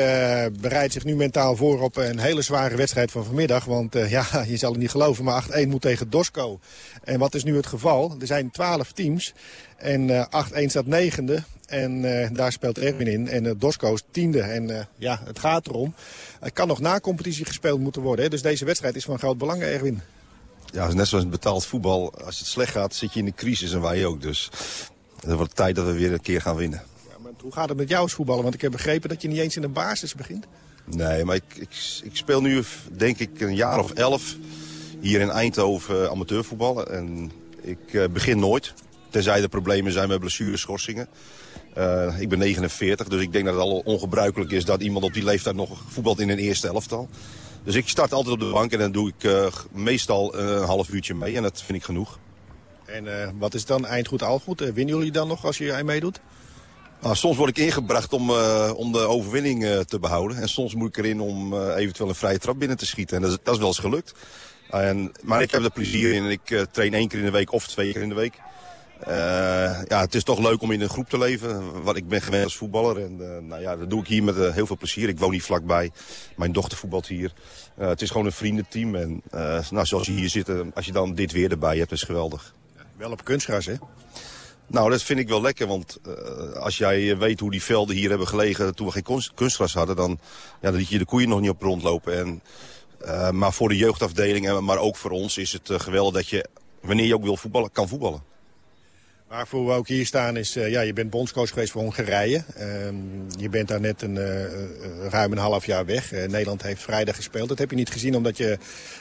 bereidt zich nu mentaal voor op een hele zware wedstrijd van vanmiddag. Want ja, [laughs] je zal het niet geloven, maar 8-1 moet tegen Dosco. En wat is nu het geval? Er zijn 12 teams en eh 8-1 staat negende. En eh, daar speelt Erwin in. En uh, Dosco is tiende. En ja, het gaat erom. Er kan nog na competitie gespeeld moeten worden. Hè? Dus deze wedstrijd is van groot belang, Erwin. Ja, het net zoals in betaald voetbal. Als het slecht gaat, zit je in de crisis en wij ook. Dus het wordt tijd dat we weer een keer gaan winnen. Ja, maar hoe gaat het met jou als voetballer? Want ik heb begrepen dat je niet eens in de basis begint. Nee, maar ik, ik, ik speel nu denk ik een jaar of elf hier in Eindhoven amateurvoetbal. En ik uh, begin nooit. Tenzij er problemen zijn met blessureschorsingen. Uh, ik ben 49, dus ik denk dat het al ongebruikelijk is... dat iemand op die leeftijd nog voetbalt in een eerste elftal. Dus ik start altijd op de bank en dan doe ik uh, meestal een half uurtje mee. En dat vind ik genoeg. En uh, wat is dan eind goed, al goed? winnen jullie dan nog als je meedoet? Nou, soms word ik ingebracht om, uh, om de overwinning uh, te behouden. En soms moet ik erin om uh, eventueel een vrije trap binnen te schieten. En dat is, dat is wel eens gelukt. En, maar ik heb er plezier in. Ik train één keer in de week of twee keer in de week. Ja, het is toch leuk om in een groep te leven. Wat ik ben gewend als voetballer. En nou ja, dat doe ik hier met heel veel plezier. Ik woon niet vlakbij. Mijn dochter voetbalt hier. het is gewoon een vriendenteam. En nou, zoals je hier zit, als je dan dit weer erbij hebt, is geweldig. Wel op kunstgras, hè? Nou, dat vind ik wel lekker, want uh, als jij weet hoe die velden hier hebben gelegen toen we geen kunstgras hadden, dan, ja, dan liet je de koeien nog niet op rondlopen. En, uh, maar voor de jeugdafdeling, maar ook voor ons, is het uh, geweldig dat je, wanneer je ook wil voetballen, kan voetballen. Waarvoor we ook hier staan is, uh, ja, je bent bondscoach geweest voor Hongarije. Uh, je bent daar net een, uh, ruim een half jaar weg. Nederland heeft vrijdag gespeeld. Dat heb je niet gezien omdat je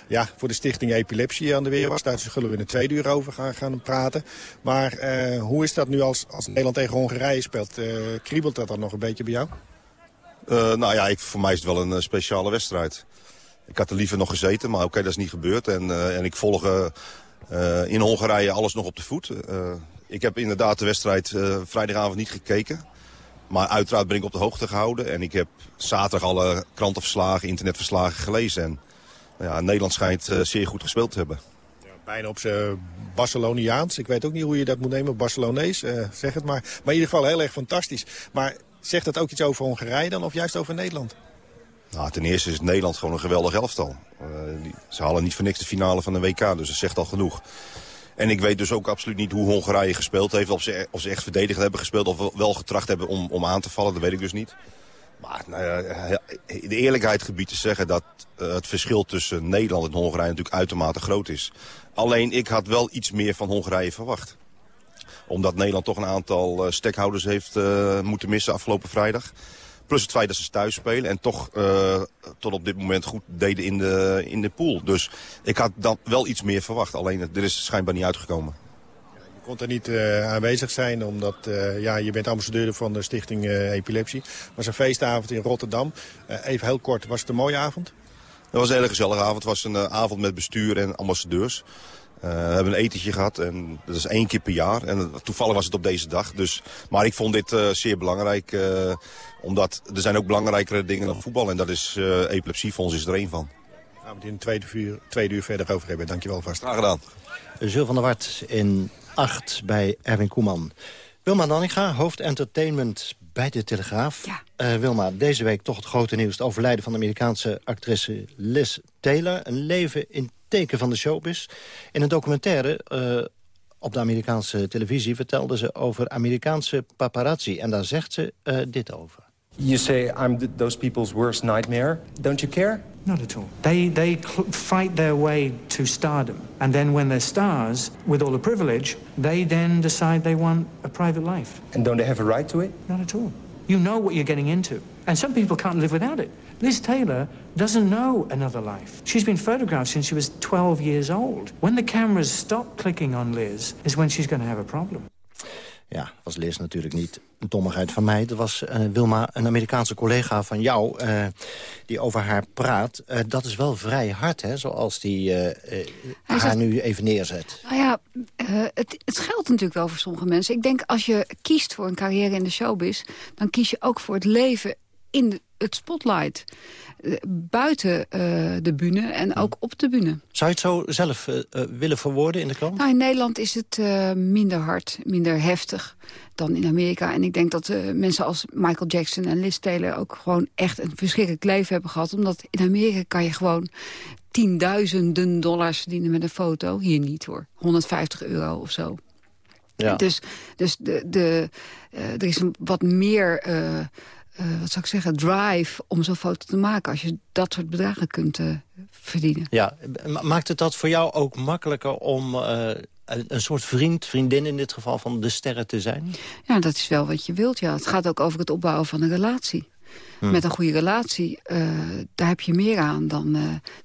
ja, voor de stichting Epilepsie aan de weer was. Daar zullen we in een tweede uur over gaan, gaan praten. Maar hoe is dat nu als, als Nederland tegen Hongarije speelt? kriebelt dat dan nog een beetje bij jou? nou ja, ik, voor mij is het wel een speciale wedstrijd. Ik had er liever nog gezeten, maar oké, okay, dat is niet gebeurd. En, en ik volg in Hongarije alles nog op de voet. Ik heb inderdaad de wedstrijd uh, vrijdagavond niet gekeken. Maar uiteraard ben ik op de hoogte gehouden. En ik heb zaterdag alle krantenverslagen, internetverslagen gelezen. En ja, Nederland schijnt uh, zeer goed gespeeld te hebben. Ja, bijna op zijn Barceloniaans. Ik weet ook niet hoe je dat moet nemen, Barcelonees, uh, zeg het maar. Maar in ieder geval heel erg fantastisch. Maar zegt dat ook iets over Hongarije dan, of juist over Nederland? Nou, ten eerste is Nederland gewoon een geweldig elftal. Die, ze halen niet voor niks de finale van de WK, dus dat zegt al genoeg. En ik weet dus ook absoluut niet hoe Hongarije gespeeld heeft. Of ze, of ze echt verdedigd hebben gespeeld of wel getracht hebben om, om aan te vallen. Dat weet ik dus niet. Maar nou ja, de eerlijkheid gebied te zeggen dat uh, het verschil tussen Nederland en Hongarije natuurlijk uitermate groot is. Alleen ik had wel iets meer van Hongarije verwacht. Omdat Nederland toch een aantal uh, stekhouders heeft uh, moeten missen afgelopen vrijdag. Plus het feit dat ze thuis spelen en toch uh, tot op dit moment goed deden in de, in de pool. Dus ik had dan wel iets meer verwacht. Alleen er is schijnbaar niet uitgekomen. Je kon er niet uh, aanwezig zijn, omdat uh, ja, je bent ambassadeur van de stichting Epilepsie. Het was een feestavond in Rotterdam. even heel kort, was het een mooie avond? Het was een hele gezellige avond. Het was een avond met bestuur en ambassadeurs. Uh, we hebben een etentje gehad en dat is één keer per jaar. En toevallig was het op deze dag. Dus, maar ik vond dit uh, zeer belangrijk. Uh, omdat er zijn ook belangrijkere dingen dan voetbal. En dat is uh, epilepsiefonds is er één van. Gaan we het in de tweede uur, tweede uur verder over hebben. Dankjewel vast. Graag gedaan. Zul van der Wart in 8 bij Erwin Koeman. Wilma Nanninga, hoofd entertainment bij de Telegraaf. Ja. Uh, Wilma, deze week toch het grote nieuws. Het overlijden van de Amerikaanse actrice Liz Taylor. Een leven in teken van de showbiz. In een documentaire uh, op de Amerikaanse televisie vertelde ze over Amerikaanse paparazzi. En daar zegt ze uh, dit over. You say I'm th those people's worst nightmare. Don't you care? Not at all. They, they fight their way to stardom. And then when they're stars, with all the privilege, they then decide they want a private life. And don't they have a right to it? Not at all. You know what you're getting into. And some people can't live without it. Liz Taylor doesn't know another life. She's been photographed since she was 12 years old. When the cameras stop clicking on Liz is when she's going to have a problem. Ja, was Liz natuurlijk niet een dommigheid van mij. Dat was uh, Wilma, een Amerikaanse collega van jou, uh, die over haar praat. Uh, dat is wel vrij hard, hè, zoals die haar zegt, nu even neerzet. Nou ja, het, het geldt natuurlijk wel voor sommige mensen. Ik denk, als je kiest voor een carrière in de showbiz... dan kies je ook voor het leven in de, het spotlight. buiten uh, de bühne en ook op de bühne. Zou je het zo zelf uh, willen verwoorden in de krant? Nou, in Nederland is het minder hard, minder heftig dan in Amerika. En ik denk dat mensen als Michael Jackson en Liz Taylor... ook gewoon echt een verschrikkelijk leven hebben gehad. Omdat in Amerika kan je gewoon tienduizenden dollars verdienen met een foto. Hier niet hoor, 150 euro of zo. Ja. Dus, dus de, de, er is een wat meer uh, wat zou ik zeggen, drive om zo'n foto te maken... als je dat soort bedragen kunt uh, verdienen. Ja, maakt het dat voor jou ook makkelijker om uh, een, een, soort vriend, vriendin in dit geval van de sterren te zijn? Ja, dat is wel wat je wilt, ja. Het gaat ook over het opbouwen van een relatie. Hmm. Met een goede relatie, daar heb je meer aan dan,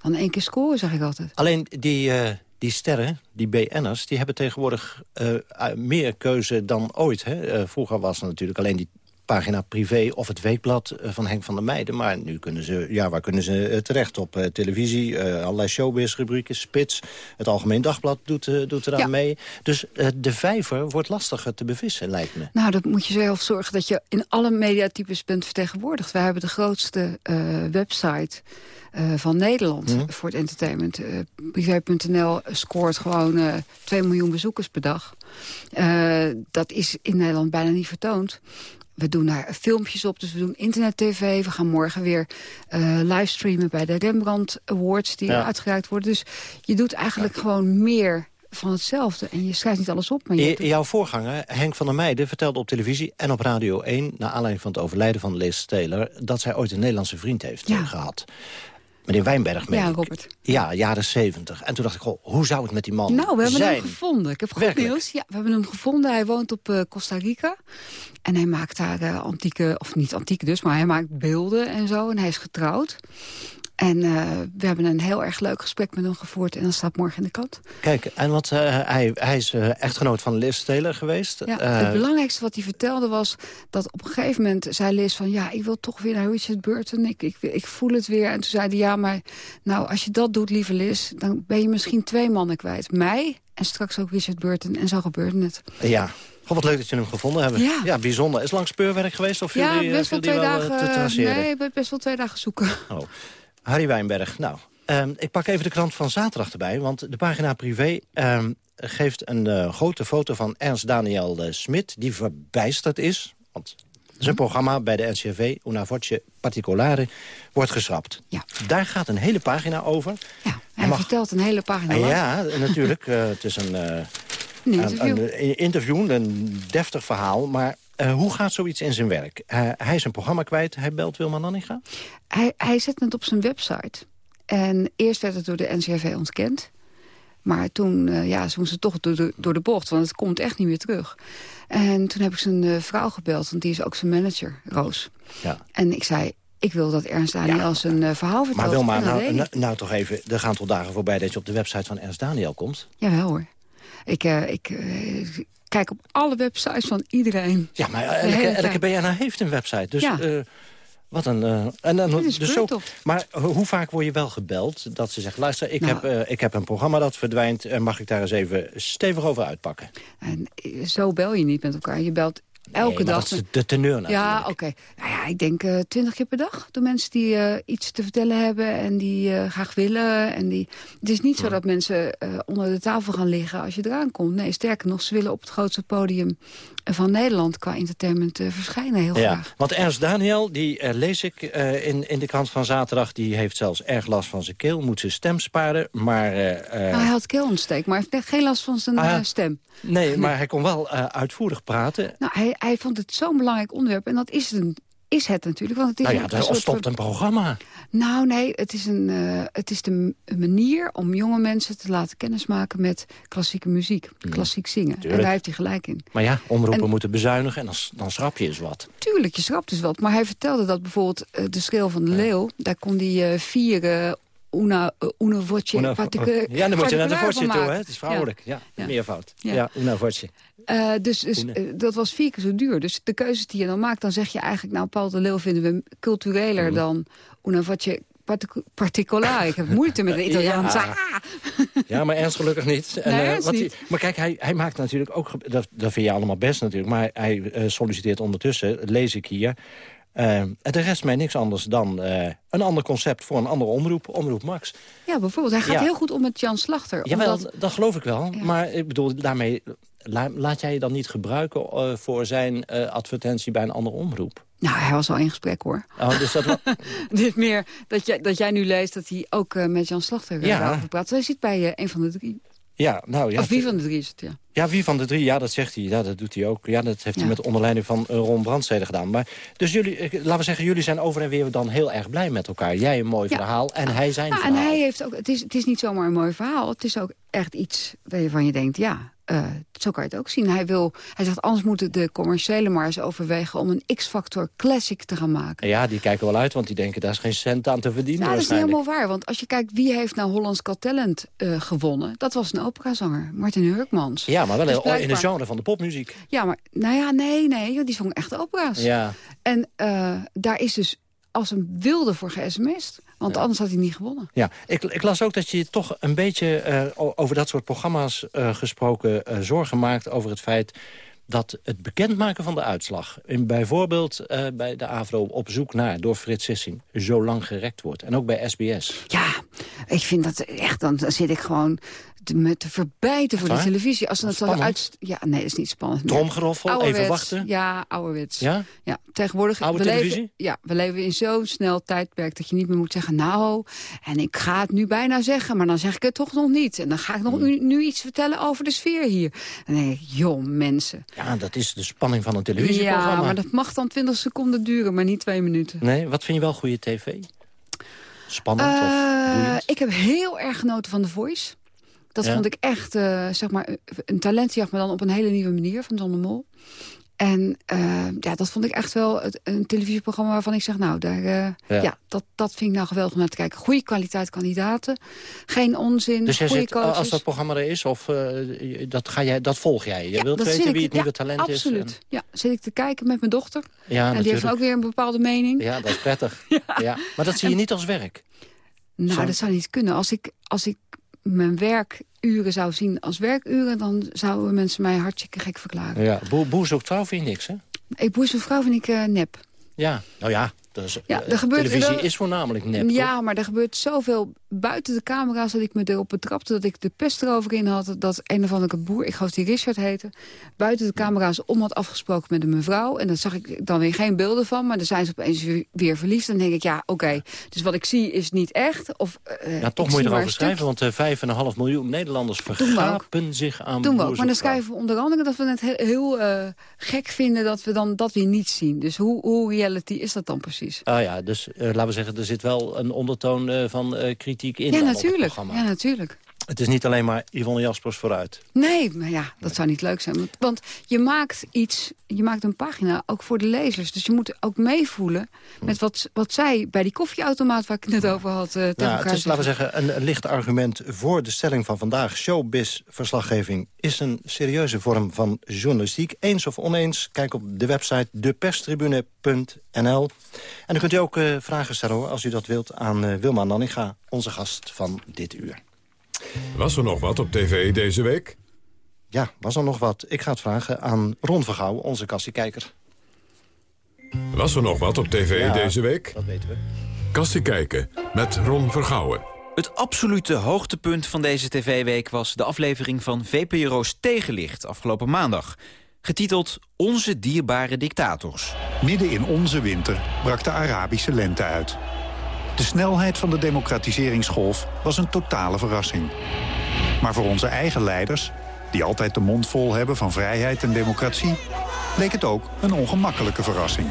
dan één keer scoren, zeg ik altijd. Alleen die die sterren, die BN'ers, die hebben tegenwoordig uh, meer keuze dan ooit. Hè? Uh, vroeger was er natuurlijk alleen die pagina privé of het weekblad eh, van Henk van der Meijden. Maar nu kunnen ze, ja, waar kunnen ze eh, terecht? Op uh, televisie, allerlei showbiz-rubrieken, Spits. Het Algemeen Dagblad doet, doet eraan mee. Dus de vijver wordt lastiger te bevissen, lijkt me. Nou, dan moet je zelf zorgen dat je in alle mediatypes bent vertegenwoordigd. Wij hebben de grootste website... Uh, van Nederland mm. voor het entertainment. Uh, Privé.nl scoort gewoon uh, 2 miljoen bezoekers per dag. dat is in Nederland bijna niet vertoond. We doen daar filmpjes op, dus we doen internet-tv. We gaan morgen weer uh, livestreamen bij de Rembrandt Awards... die ja. uitgereikt worden. Dus je doet eigenlijk gewoon meer van hetzelfde. En je schrijft niet alles op. Maar je Jouw voorganger, Henk van der Meijden, vertelde op televisie en op Radio 1... naar aanleiding van het overlijden van Liz Taylor... dat zij ooit een Nederlandse vriend heeft ja. gehad. Meneer Wijnberg, Ja, Robert. Ja, jaren zeventig. En toen dacht ik, goh, hoe zou het met die man Nou, we hebben zijn? hem gevonden. Ik heb goed nieuws. Ja, we hebben hem gevonden. Hij woont op uh, Costa Rica. En hij maakt daar uh, antieke, of niet antieke dus, maar hij maakt beelden en zo. En hij is getrouwd. En uh, we hebben een heel erg leuk gesprek met hem gevoerd. En dan staat morgen in de krant. Kijk, en wat, uh, hij, hij is uh, echtgenoot van Liz Taylor geweest. Ja, het belangrijkste wat hij vertelde was... dat op een gegeven moment zei Liz van... ja, ik wil toch weer naar Richard Burton. Ik, ik, ik voel het weer. En toen zei hij, ja, maar nou, als je dat doet, lieve Liz... dan ben je misschien twee mannen kwijt. Mij en straks ook Richard Burton. En zo gebeurde het. Ja, Oh, wat leuk dat je hem gevonden hebben. Ja, ja bijzonder. Is lang speurwerk geweest? Of ja, jullie, best wel twee wel dagen. nee, best wel twee dagen zoeken. Oh. Harry Wijnberg, nou, um, ik pak even de krant van zaterdag erbij... want de pagina privé um, geeft een uh, grote foto van Ernst Daniel uh, Smit... die verbijsterd is, want zijn programma bij de NCRV... Una Voce Particolare, wordt geschrapt. Ja. Daar gaat een hele pagina over. Ja, hij, mag... vertelt een hele pagina lang. Ja, natuurlijk. Uh, het is een, een interview. Een, een, interview, een deftig verhaal, maar... Uh, hoe gaat zoiets in zijn werk? Uh, hij is een programma kwijt, hij belt Wilma Nanninga? Hij, hij zet het op zijn website. En eerst werd het door de NCRV ontkend. Maar toen, uh, ja, ze moesten toch door de, door de bocht, want het komt echt niet meer terug. En toen heb ik zijn vrouw gebeld, want die is ook zijn manager, Roos. Ja. En ik zei, ik wil dat Ernst Daniel ja. zijn uh, verhaal vertelt. Maar Wilma, nou, nou, nou, toch even, er gaan toch dagen voorbij dat je op de website van Ernst Daniel komt? Jawel hoor. Ik, uh, ik uh, kijk op alle websites van iedereen. Ja, maar elke, elke BNA heeft een website. Dus ja. uh, wat een... Uh, en dan, dus zo, maar hoe vaak word je wel gebeld dat ze zegt... luister, ik, Nou. heb, uh, ik heb een programma dat verdwijnt... en mag ik daar eens even stevig over uitpakken? En zo bel je niet met elkaar. Je belt elke nee, dag. dat is de teneur natuurlijk. Ja, oké. Okay. Nou ja, ik denk uh, twintig keer per dag. De mensen die uh, iets te vertellen hebben en die uh, graag willen. En die... Het is niet zo dat mensen onder de tafel gaan liggen als je eraan komt. Nee, sterker nog, ze willen op het grootste podium van Nederland qua entertainment verschijnen heel ja, graag. Want Ernst Daniel, die lees ik in, in de krant van zaterdag... die heeft zelfs erg last van zijn keel, moet zijn stem sparen. Maar, nou, hij had keelontsteek, maar hij heeft geen last van zijn ah, stem. Nee, maar hij kon wel uitvoerig praten. Nou, hij, hij vond het zo'n belangrijk onderwerp. En dat is, een, is het natuurlijk. Want het is nou ja, een, ontstopt soort... een programma. Nou nee, het is, een, uh, het is de manier om jonge mensen te laten kennismaken met klassieke muziek. Mm. Klassiek zingen. Tuurlijk. En daar heeft hij gelijk in. Maar ja, omroepen en, moeten bezuinigen en dan, dan schrap je eens wat. Tuurlijk, je schrapt dus wat. Maar hij vertelde dat bijvoorbeeld uh, de schreeuw van de leeuw... daar kon hij uh, vier una, uh, una voce una, Ja, dan moet je naar de voce toe, hè? Het is vrouwelijk. Ja, ja. meervoud. Ja, ja una voce. Uh, dus dus uh, dat was vier keer zo duur. Dus de keuzes die je dan maakt, dan zeg je eigenlijk... nou, Paul de Leeuw vinden we cultureler mm. dan una voce particolare. Ik heb moeite met de [laughs] Italiaans. Ja. ja, maar Ernst gelukkig niet. En, nee, uh, wat niet. Maar kijk, hij, hij maakt natuurlijk ook... Dat, dat vind je allemaal best natuurlijk. Maar hij solliciteert ondertussen, lees ik hier... Uh, de rest mij niks anders dan uh, een ander concept voor een andere omroep, Omroep Max. Ja, bijvoorbeeld. Hij gaat ja. heel goed om met Jan Slachter. Jawel, omdat... dat geloof ik wel. Ja. Maar ik bedoel, daarmee la, laat jij je dan niet gebruiken uh, voor zijn advertentie bij een andere omroep? Nou, hij was al in gesprek, hoor. Oh, dus dat wel... [laughs] Dit meer dat jij, dat jij nu leest dat hij ook met Jan Slachter ja. praat. Hij zit bij een van de drie. Ja, nou ja. Of wie van de drie is het, ja. Ja, wie van de drie, ja, dat zegt hij. Ja, dat doet hij ook. Ja, dat heeft ja. hij met de onderleiding van uh, Ron Brandstede gedaan. Maar, dus jullie, laten we zeggen, jullie zijn over en weer dan heel erg blij met elkaar. Jij een mooi ja. verhaal en hij zijn ja, verhaal. En hij heeft ook, het is, het is niet zomaar een mooi verhaal. Het is ook echt iets waarvan je denkt, ja, uh, zo kan je het ook zien. Hij, wil, hij zegt, anders moeten de commerciële maar eens overwegen... om een X-Factor Classic te gaan maken. Ja, die kijken wel uit, want die denken... daar is geen cent aan te verdienen Nou, dat is niet helemaal waar. Want als je kijkt, wie heeft nou Hollands Got Talent uh, gewonnen? Dat was een operazanger, Martin Hurkmans. Ja, maar wel dus blijkbaar... in de genre van de popmuziek. Ja, maar nou ja, nee, nee, die zong echt opera's. Ja. En uh, daar is dus als een wilde voor ge-sms'd. Want anders had hij niet gewonnen. Ja, ik, ik, las ook dat je toch een beetje uh, over dat soort programma's uh, gesproken uh, zorgen maakt... over het feit dat het bekendmaken van de uitslag... In bijvoorbeeld bij de AVRO op zoek naar, door Frits Sissing... zo lang gerekt wordt. En ook bij SBS. Ja, ik vind dat echt... Dan zit ik gewoon me te verbijten voor de televisie. Als ze het zo uit... Ja, nee, dat is niet spannend. Tromgeroffel, even wachten. Ja, ouderwets. Ja? Ja, tegenwoordig... Oude we televisie? Leven, ja, we leven in zo'n snel tijdperk dat je niet meer moet zeggen... nou, en ik ga het nu bijna zeggen, maar dan zeg ik het toch nog niet. En dan ga ik nog nu, nu iets vertellen over de sfeer hier. En dan denk ik, joh, mensen. Ja, dat is de spanning van een televisieprogramma. Ja, maar dat mag dan 20 seconden duren, maar niet twee minuten. Nee, wat vind je wel goede tv? Spannend uh, of boeiend? Ik heb heel erg genoten van The Voice. Dat ja. vond ik echt, uh, zeg maar, een talentjacht, maar dan op een hele nieuwe manier van John de Mol. En uh, ja, dat vond ik echt wel een televisieprogramma waarvan ik zeg... nou, daar, uh, ja. ja. dat, dat vind ik nou geweldig om naar te kijken. Goede kwaliteit kandidaten, geen onzin, dus goede zit, coaches. als dat programma er is, of, uh, dat, ga jij, dat volg jij? Je ja, wilt weten wie het nieuwe ja, talent absoluut. is? Absoluut, ja. Zit ik te kijken met mijn dochter. Ja, en die heeft ook weer een bepaalde mening. Ja, dat is prettig. [laughs] ja. Maar dat zie je niet als werk? Nou, Zo. dat zou niet kunnen. Als ik, als ik mijn werkuren zou zien als werkuren... dan zouden mensen mij hartstikke gek verklaren. Ja, boer, zoekt vrouw vind je niks, hè? Ik boer zoekt vrouw vind ik uh, nep. Ja, nou ja, dus, ja er gebeurt, televisie is voornamelijk nep, Ja, toch? maar er gebeurt zoveel buiten de camera's... dat ik me erop betrapte dat ik de pest erover in had... dat een of andere boer, ik geloof die Richard heette... buiten de camera's om had afgesproken met een mevrouw. En daar zag ik dan weer geen beelden van. Maar dan zijn ze opeens weer, verliefd. Dan denk ik, ja, oké. Okay, dus wat ik zie is niet echt. Of, uh, ja, toch moet je erover schrijven, want uh, 5,5 miljoen Nederlanders vergapen zich aan Doen we ook, maar dan schrijven we onder andere dat we het heel, heel uh, gek vinden... dat we dan dat weer niet zien. Dus hoe, hoe reality is dat dan precies? Ah ja, dus uh, laten we zeggen, er zit wel een ondertoon uh, van uh, kritiek in. Ja, natuurlijk. Ja, natuurlijk. Het is niet alleen maar Yvonne Jaspers vooruit. Nee, maar ja, dat zou niet leuk zijn. Want, je maakt iets, je maakt een pagina ook voor de lezers. Dus je moet ook meevoelen met wat, wat zij bij die koffieautomaat... waar ik het net over had, uh, tegen Het is, laten we zeggen, een, een licht argument voor de stelling van vandaag. Showbiz-verslaggeving is een serieuze vorm van journalistiek. Eens of oneens, kijk op de website deperstribune.nl. En dan kunt u ook uh, vragen stellen, hoor, als u dat wilt, aan uh, Wilma Nanninga, onze gast van dit uur. Was er nog wat op tv deze week? Ja, was er nog wat. Ik ga het vragen aan Ron Vergouwen, onze kassiekijker. Was er nog wat op tv ja, deze week? Dat weten we. Kassie kijken met Ron Vergouwen. Het absolute hoogtepunt van deze tv-week was de aflevering van VPRO's Tegenlicht afgelopen maandag. Getiteld Onze dierbare dictators. Midden in onze winter brak de Arabische lente uit. De snelheid van de democratiseringsgolf was een totale verrassing. Maar voor onze eigen leiders, die altijd de mond vol hebben van vrijheid en democratie... leek het ook een ongemakkelijke verrassing.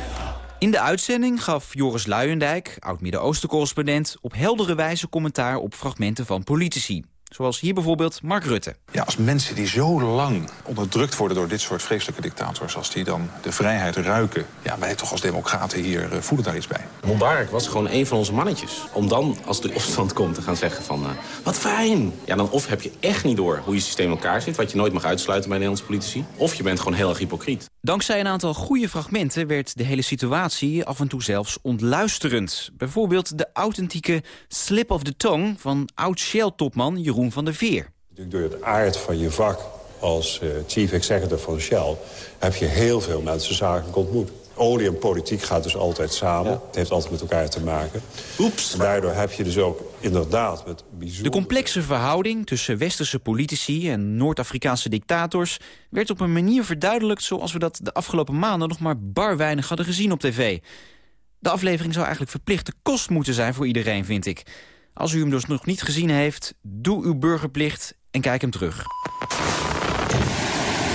In de uitzending gaf Joris Luijendijk, oud-Midden-Oosten-correspondent... op heldere wijze commentaar op fragmenten van politici. Zoals hier bijvoorbeeld Mark Rutte. Ja, als mensen die zo lang onderdrukt worden door dit soort vreselijke dictators... als die dan de vrijheid ruiken... ja, wij toch als democraten hier uh, voelen daar iets bij. Mubarak was gewoon een van onze mannetjes. Om dan, als de opstand komt, te gaan zeggen van... Uh, wat fijn! Ja, dan of heb je echt niet door hoe je systeem in elkaar zit... wat je nooit mag uitsluiten bij Nederlandse politici... of je bent gewoon heel erg hypocriet. Dankzij een aantal goede fragmenten werd de hele situatie af en toe zelfs ontluisterend. Bijvoorbeeld de authentieke slip of the tongue van oud-Shell-topman Jeroen van der Veer. Door het aard van je vak als uh, chief executive van Shell... heb je heel veel mensen zakelijk ontmoet. Olie en politiek gaat dus altijd samen. Ja. Het heeft altijd met elkaar te maken. Oeps. En daardoor heb je dus ook inderdaad met bijzonder... De complexe verhouding tussen westerse politici en Noord-Afrikaanse dictators... werd op een manier verduidelijkt zoals we dat de afgelopen maanden... nog maar bar weinig hadden gezien op tv. De aflevering zou eigenlijk verplichte kost moeten zijn voor iedereen, vind ik. Als u hem dus nog niet gezien heeft, doe uw burgerplicht en kijk hem terug.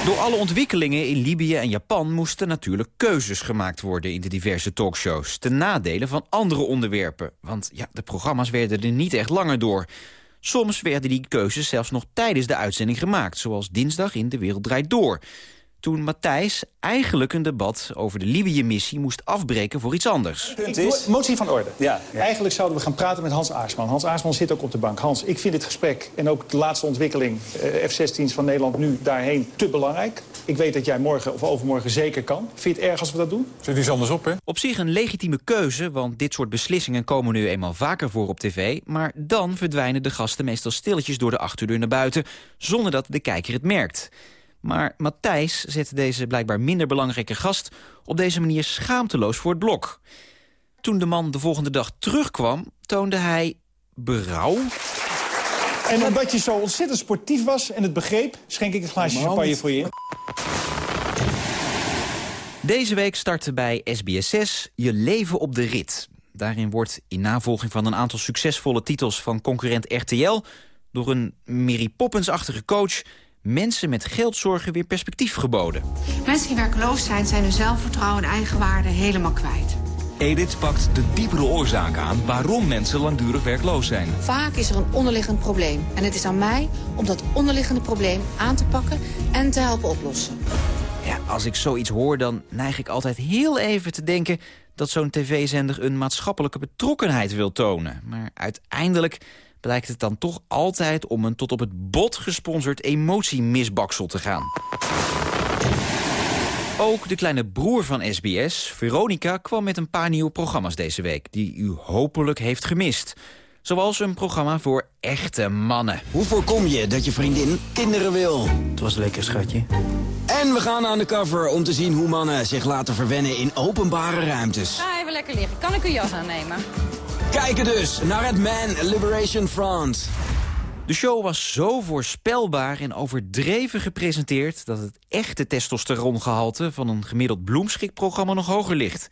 Door alle ontwikkelingen in Libië en Japan moesten natuurlijk keuzes gemaakt worden in de diverse talkshows. Ten nadele van andere onderwerpen. Want ja, de programma's werden er niet echt langer door. Soms werden die keuzes zelfs nog tijdens de uitzending gemaakt... zoals dinsdag in De Wereld Draait Door toen Matthijs eigenlijk een debat over de Libië-missie moest afbreken voor iets anders. Punt is... Motie van orde. Ja, Eigenlijk zouden we gaan praten met Hans Aarsman. Hans Aarsman zit ook op de bank. Hans, ik vind dit gesprek en ook de laatste ontwikkeling... Eh, F-16's van Nederland nu daarheen te belangrijk. Ik weet dat jij morgen of overmorgen zeker kan. Vind je het erg als we dat doen? Zit iets anders op, hè? Op zich een legitieme keuze, want dit soort beslissingen komen nu eenmaal vaker voor op tv. Maar dan verdwijnen de gasten meestal stilletjes door de achterdeur naar buiten... zonder dat de kijker het merkt. Maar Matthijs zette deze blijkbaar minder belangrijke gast... op deze manier schaamteloos voor het blok. Toen de man de volgende dag terugkwam, toonde hij berouw... En omdat je zo ontzettend sportief was en het begreep... schenk ik een glaasje champagne voor je. Deze week startte bij SBS6 Je leven op de rit. Daarin wordt in navolging van een aantal succesvolle titels van concurrent RTL... door een Mary Poppins-achtige coach mensen met geldzorgen weer perspectief geboden. Mensen die werkloos zijn, zijn hun zelfvertrouwen en eigenwaarde helemaal kwijt. Edith pakt de diepere oorzaak aan waarom mensen langdurig werkloos zijn. Vaak is er een onderliggend probleem. En het is aan mij om dat onderliggende probleem aan te pakken en te helpen oplossen. Ja, als ik zoiets hoor, dan neig ik altijd heel even te denken... dat zo'n tv-zender een maatschappelijke betrokkenheid wil tonen. Maar uiteindelijk blijkt het dan toch altijd om een tot op het bot gesponsord emotiemisbaksel te gaan. Ook de kleine broer van SBS, Veronica, kwam met een paar nieuwe programma's deze week... die u hopelijk heeft gemist. Zoals een programma voor echte mannen. Hoe voorkom je dat je vriendin kinderen wil? Het was lekker, schatje. En we gaan aan de cover om te zien hoe mannen zich laten verwennen in openbare ruimtes. Ga even lekker liggen. Kan ik uw jas aannemen? Kijken dus naar het Man Liberation Front. De show was zo voorspelbaar en overdreven gepresenteerd... dat het echte testosterongehalte van een gemiddeld bloemschikprogramma nog hoger ligt.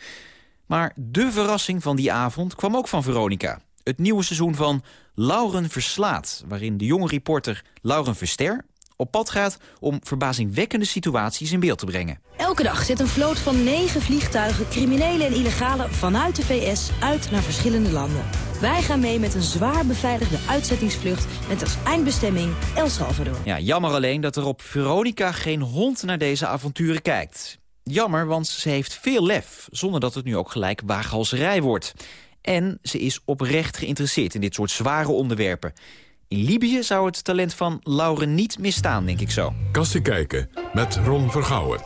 Maar de verrassing van die avond kwam ook van Veronica. Het nieuwe seizoen van Lauren Verslaat... waarin de jonge reporter Lauren Verster op pad gaat om verbazingwekkende situaties in beeld te brengen. Elke dag zet een vloot van negen vliegtuigen, criminelen en illegalen vanuit de VS uit naar verschillende landen. Wij gaan mee met een zwaar beveiligde uitzettingsvlucht met als eindbestemming El Salvador. Ja, jammer alleen dat er op Veronica geen hond naar deze avonturen kijkt. Jammer, want ze heeft veel lef, zonder dat het nu ook gelijk waaghalserij wordt. En ze is oprecht geïnteresseerd in dit soort zware onderwerpen. In Libië zou het talent van Lauren niet misstaan, denk ik zo. Kastie kijken met Ron Vergouwen.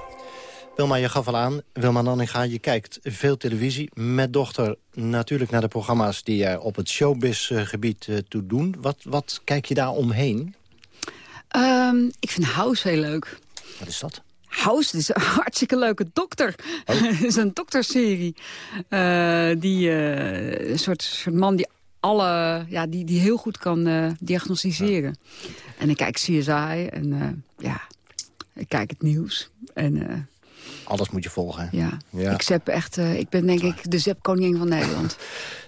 Wilma, je gaf al aan, Wilma Nanninga, je kijkt veel televisie. Met dochter natuurlijk naar de programma's die er op het showbiz-gebied uh, toe doen. Wat, wat kijk je daar omheen? Um, ik vind House heel leuk. Wat is dat? House, is een [laughs] hartstikke leuke dokter. Oh. [laughs] Het is een dokterserie. Uh, die uh, een soort, soort man die alle, ja, die, die heel goed kan uh, diagnosticeren. En ik kijk CSI en uh, ja, ik kijk het nieuws. En, uh, Alles moet je volgen. Ja, ja. ik, zep echt, ik ben denk ik de zepkoningin van Nederland.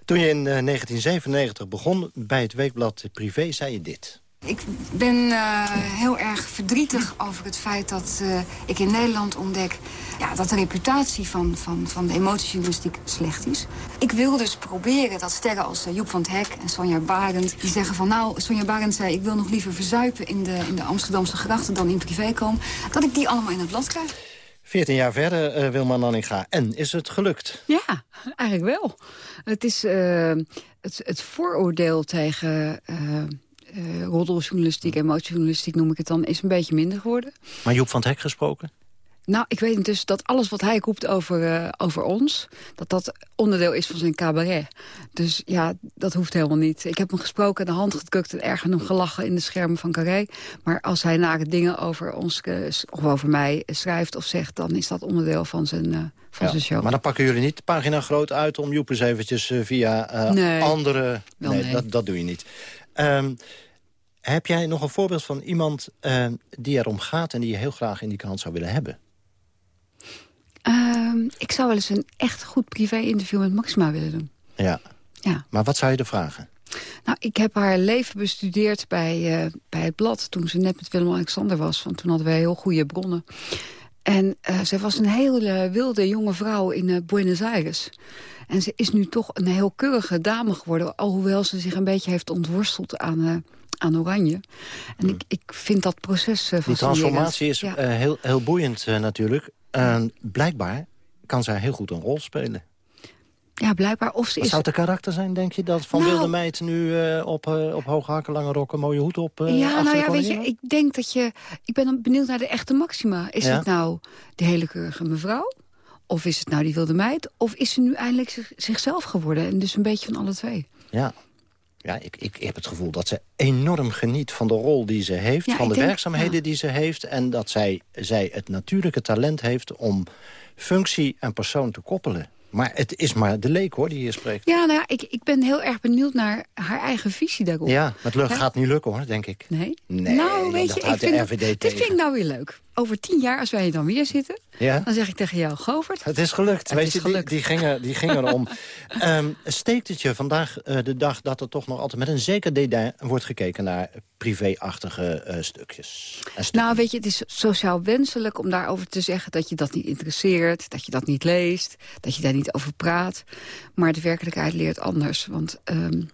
Toen je in 1997 begon bij het weekblad Privé, zei je dit. Ik ben uh, heel erg verdrietig over het feit dat uh, ik in Nederland ontdek... Ja, dat de reputatie van, van, van de emotiejournalistiek slecht is. Ik wil dus proberen dat sterren als uh, Joep van het Hek en Sonja Barend... die zeggen van nou, Sonja Barend zei... ik wil nog liever verzuipen in de, in de Amsterdamse grachten dan in privé komen... dat ik die allemaal in het blad krijg. 14 jaar verder, uh, Wilma Nanninga. En is het gelukt? Ja, eigenlijk wel. Het is het, het vooroordeel tegen uh, roddeljournalistiek, emotiejournalistiek noem ik het dan, is een beetje minder geworden. Maar Joep van het Hek gesproken? Nou, ik weet dus dat alles wat hij roept over, uh, over ons... dat dat onderdeel is van zijn cabaret. Dus ja, dat hoeft helemaal niet. Ik heb hem gesproken, de hand gedrukt en erg genoeg gelachen... in de schermen van Carré. Maar als hij nare dingen over ons uh, of over mij schrijft of zegt... dan is dat onderdeel van zijn, uh, van ja, zijn show. Maar dan pakken jullie niet de pagina groot uit... om Joep eens eventjes via nee. andere... Nee. Dat, dat doe je niet. Um, heb jij nog een voorbeeld van iemand uh, die erom gaat... en die je heel graag in die krant zou willen hebben? Uh, ik zou wel eens een echt goed privé-interview met Maxima willen doen. Ja. ja. Maar wat zou je er vragen? Nou, ik heb haar leven bestudeerd bij, uh, bij het blad... toen ze net met Willem-Alexander was. Want toen hadden wij heel goede bronnen. En uh, zij was een hele wilde jonge vrouw in Buenos Aires. En ze is nu toch een heel keurige dame geworden... alhoewel ze zich een beetje heeft ontworsteld aan... Uh, aan Oranje. En ik, ik vind dat proces uh, Die transformatie is heel, heel boeiend natuurlijk. blijkbaar kan zij heel goed een rol spelen. Ja, blijkbaar. Of ze Wat zou het karakter zijn, denk je? Dat van nou, wilde meid nu uh, op, uh, op hoge hakken, lange rokken, mooie hoed op uh, Ja, nou ja, weet je, ik denk dat je... Ik ben benieuwd naar de echte maxima. Is het nou de hele keurige mevrouw? Of is het nou die wilde meid? Of is ze nu eindelijk zichzelf geworden? En dus een beetje van alle twee. Ja, ja, ik, ik, heb het gevoel dat ze enorm geniet van de rol die ze heeft... van de werkzaamheden die ze heeft... en dat zij, zij het natuurlijke talent heeft om functie en persoon te koppelen. Maar het is maar de leek hoor die hier spreekt. Ja, nou ja, ik, ik ben heel erg benieuwd naar haar eigen visie daarop. Ja, het gaat niet lukken hoor, denk ik. Nee? Nee, nou, weet je, ik vind, dit vind ik nou weer leuk. Over tien jaar, als wij hier dan weer zitten, ja? dan zeg ik tegen jou, Govert. Het is gelukt, het weet is je, gelukt. Die, die, gingen, die gingen erom. um, [laughs] steekt het je vandaag uh, de dag dat er toch nog altijd met een zeker dédain wordt gekeken naar privéachtige uh, stukjes? Nou, weet je, het is sociaal wenselijk om daarover te zeggen dat je dat niet interesseert, dat je dat niet leest, dat je daar niet over praat. Maar de werkelijkheid leert anders, want... Um,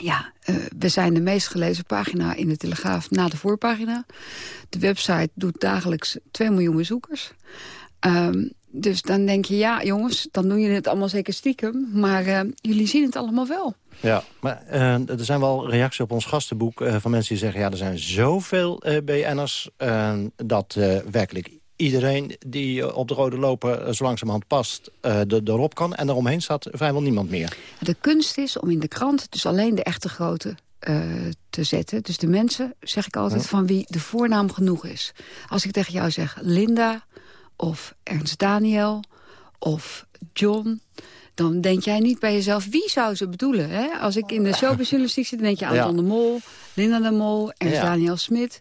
ja, uh, we zijn de meest gelezen pagina in de Telegraaf na de voorpagina. De website doet dagelijks 2 miljoen bezoekers. Um, dus dan denk je, ja jongens, dan doen jullie het allemaal zeker stiekem. Maar uh, jullie zien het allemaal wel. Ja, maar uh, er zijn wel reacties op ons gastenboek van mensen die zeggen... ja, er zijn zoveel BN'ers dat werkelijk iedereen die eh, op de rode loper eh, zo langzamerhand past uh, erop kan. En daaromheen staat vrijwel niemand meer. De kunst is om in de krant dus alleen de echte grote uh, te zetten. Dus de mensen, zeg ik altijd, van wie de voornaam genoeg is. Als ik tegen jou zeg Linda of Ernst Daniel of John dan denk jij niet bij jezelf, wie zou ze bedoelen? Hè? Als ik in de showbizjournalistiek zit, dan denk je aan Anton de Mol, Linda de Mol, Ernst Daniel Smit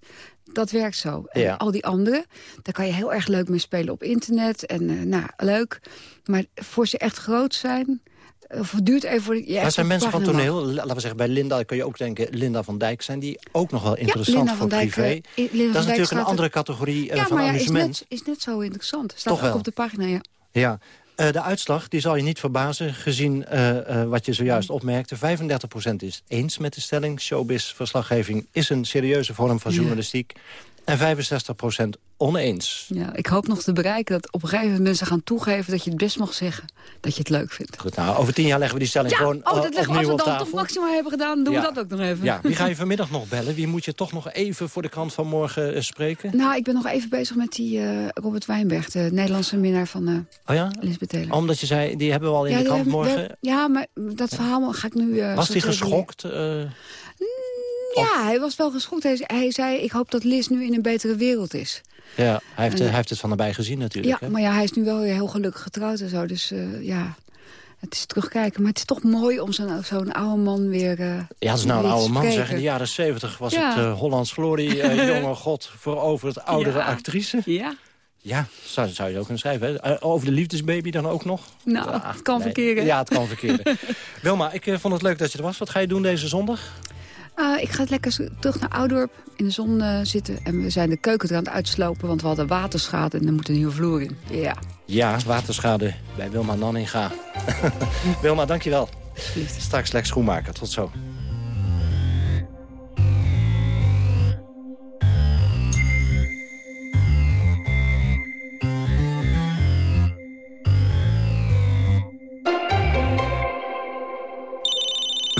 dat werkt zo. En al die anderen, daar kan je heel erg leuk mee spelen op internet. En uh, nou, leuk. Maar voor ze echt groot zijn... Of het duurt even voor je zijn mensen van toneel, laten we zeggen bij Linda... kun je ook denken Linda van Dijk zijn... die ook nog wel interessant ja, voor Dijk, privé. Uh, dat is natuurlijk een andere categorie ja, van maar ja, amusement. Is net, is net zo interessant. Staat Toch ook wel. op de pagina, ja. Ja, uh, de uitslag die zal je niet verbazen, gezien uh, uh, wat je zojuist opmerkte. 35% is eens met de stelling. Showbiz-verslaggeving is een serieuze vorm van journalistiek. En 65% oneens. Ja, ik hoop nog te bereiken dat op een gegeven moment mensen gaan toegeven... dat je het best mag zeggen dat je het leuk vindt. Goed, nou, over tien jaar leggen we die stelling gewoon oh, dat opnieuw Als we dan toch maximaal hebben gedaan, doen we dat ook nog even. Ja, wie ga je vanmiddag nog bellen? Wie moet je toch nog even voor de krant van morgen uh, spreken? Nou, ik ben nog even bezig met die uh, Robert Wijnberg... de Nederlandse minnaar van uh, oh ja? Lisbeth Taylor. Omdat je zei, die hebben we al in de krant morgen. ja, maar dat verhaal ga ik nu... Was die geschokt? Ja, hij was wel geschokt. Hij, hij, zei, ik hoop dat Liz nu in een betere wereld is. Ja, hij heeft, hij heeft het van nabij gezien natuurlijk. Ja, maar ja, hij is nu wel weer heel gelukkig getrouwd en zo. Dus uh, ja, het is terugkijken. Maar het is toch mooi om zo'n oude man weer uh, Ja, het is nou een oude man, zeg. In de jaren zeventig was het uh, Hollands Glory. [laughs] jonge god voor over het oudere actrice. Ja. Ja, zou, zou je ook kunnen schrijven. Hè? Over de liefdesbaby dan ook nog? Nou, het kan verkeren. Ja, het kan verkeren. [laughs] Wilma, ik vond het leuk dat je er was. Wat ga je doen deze zondag? Uh, ik ga lekker terug naar Oudorp in de zon uh, zitten. En we zijn de keuken er aan het uitslopen, want we hadden waterschade en er moet een nieuwe vloer in. Ja. Ja, waterschade bij Wilma Nanninga. [laughs] Wilma, dankjewel. Straks Lex Schoenmaker. Tot zo.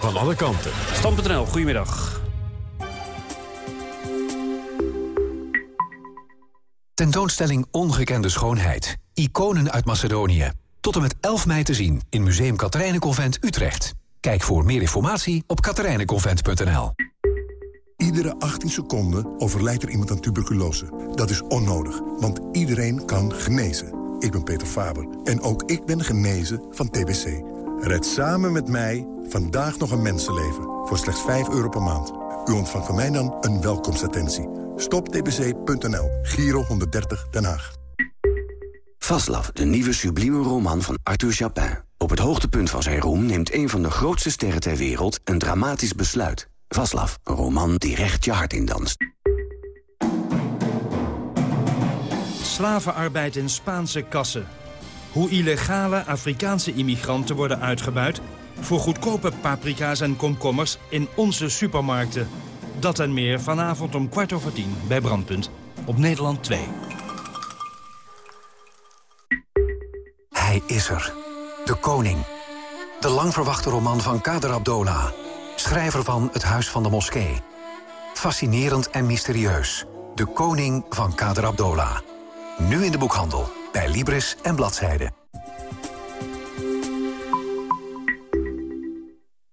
van alle kanten. Stand.nl, goedemiddag. Tentoonstelling Ongekende Schoonheid. Iconen uit Macedonië. Tot en met 11 mei te zien in Museum Katerijnenconvent Utrecht. Kijk voor meer informatie op katerijnenconvent.nl. Iedere 18 seconden overlijdt er iemand aan tuberculose. Dat is onnodig, want iedereen kan genezen. ik ben Peter Faber en ook ik ben genezen van TBC. Red samen met mij vandaag nog een mensenleven voor slechts 5 euro per maand. U ontvangt van mij dan een welkomstattentie. Stoptbc.nl, Giro 130 Den Haag. Vaslav, de nieuwe sublieme roman van Arthur Chapin. Op het hoogtepunt van zijn roem neemt een van de grootste sterren ter wereld... een dramatisch besluit. Vaslav, een roman die recht je hart in danst. Slavenarbeid in Spaanse kassen. Hoe illegale Afrikaanse immigranten worden uitgebuit... voor goedkope paprika's en komkommers in onze supermarkten. Dat en meer vanavond om kwart over tien bij Brandpunt. Op Nederland 2. Hij is er. De Koning. De lang verwachte roman van Kader Abdola. Schrijver van Het Huis van de Moskee. Fascinerend en mysterieus. De Koning van Kader Abdola. Nu in de boekhandel. Bij Libris en Bladzijde.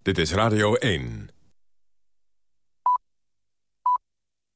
Dit is Radio 1.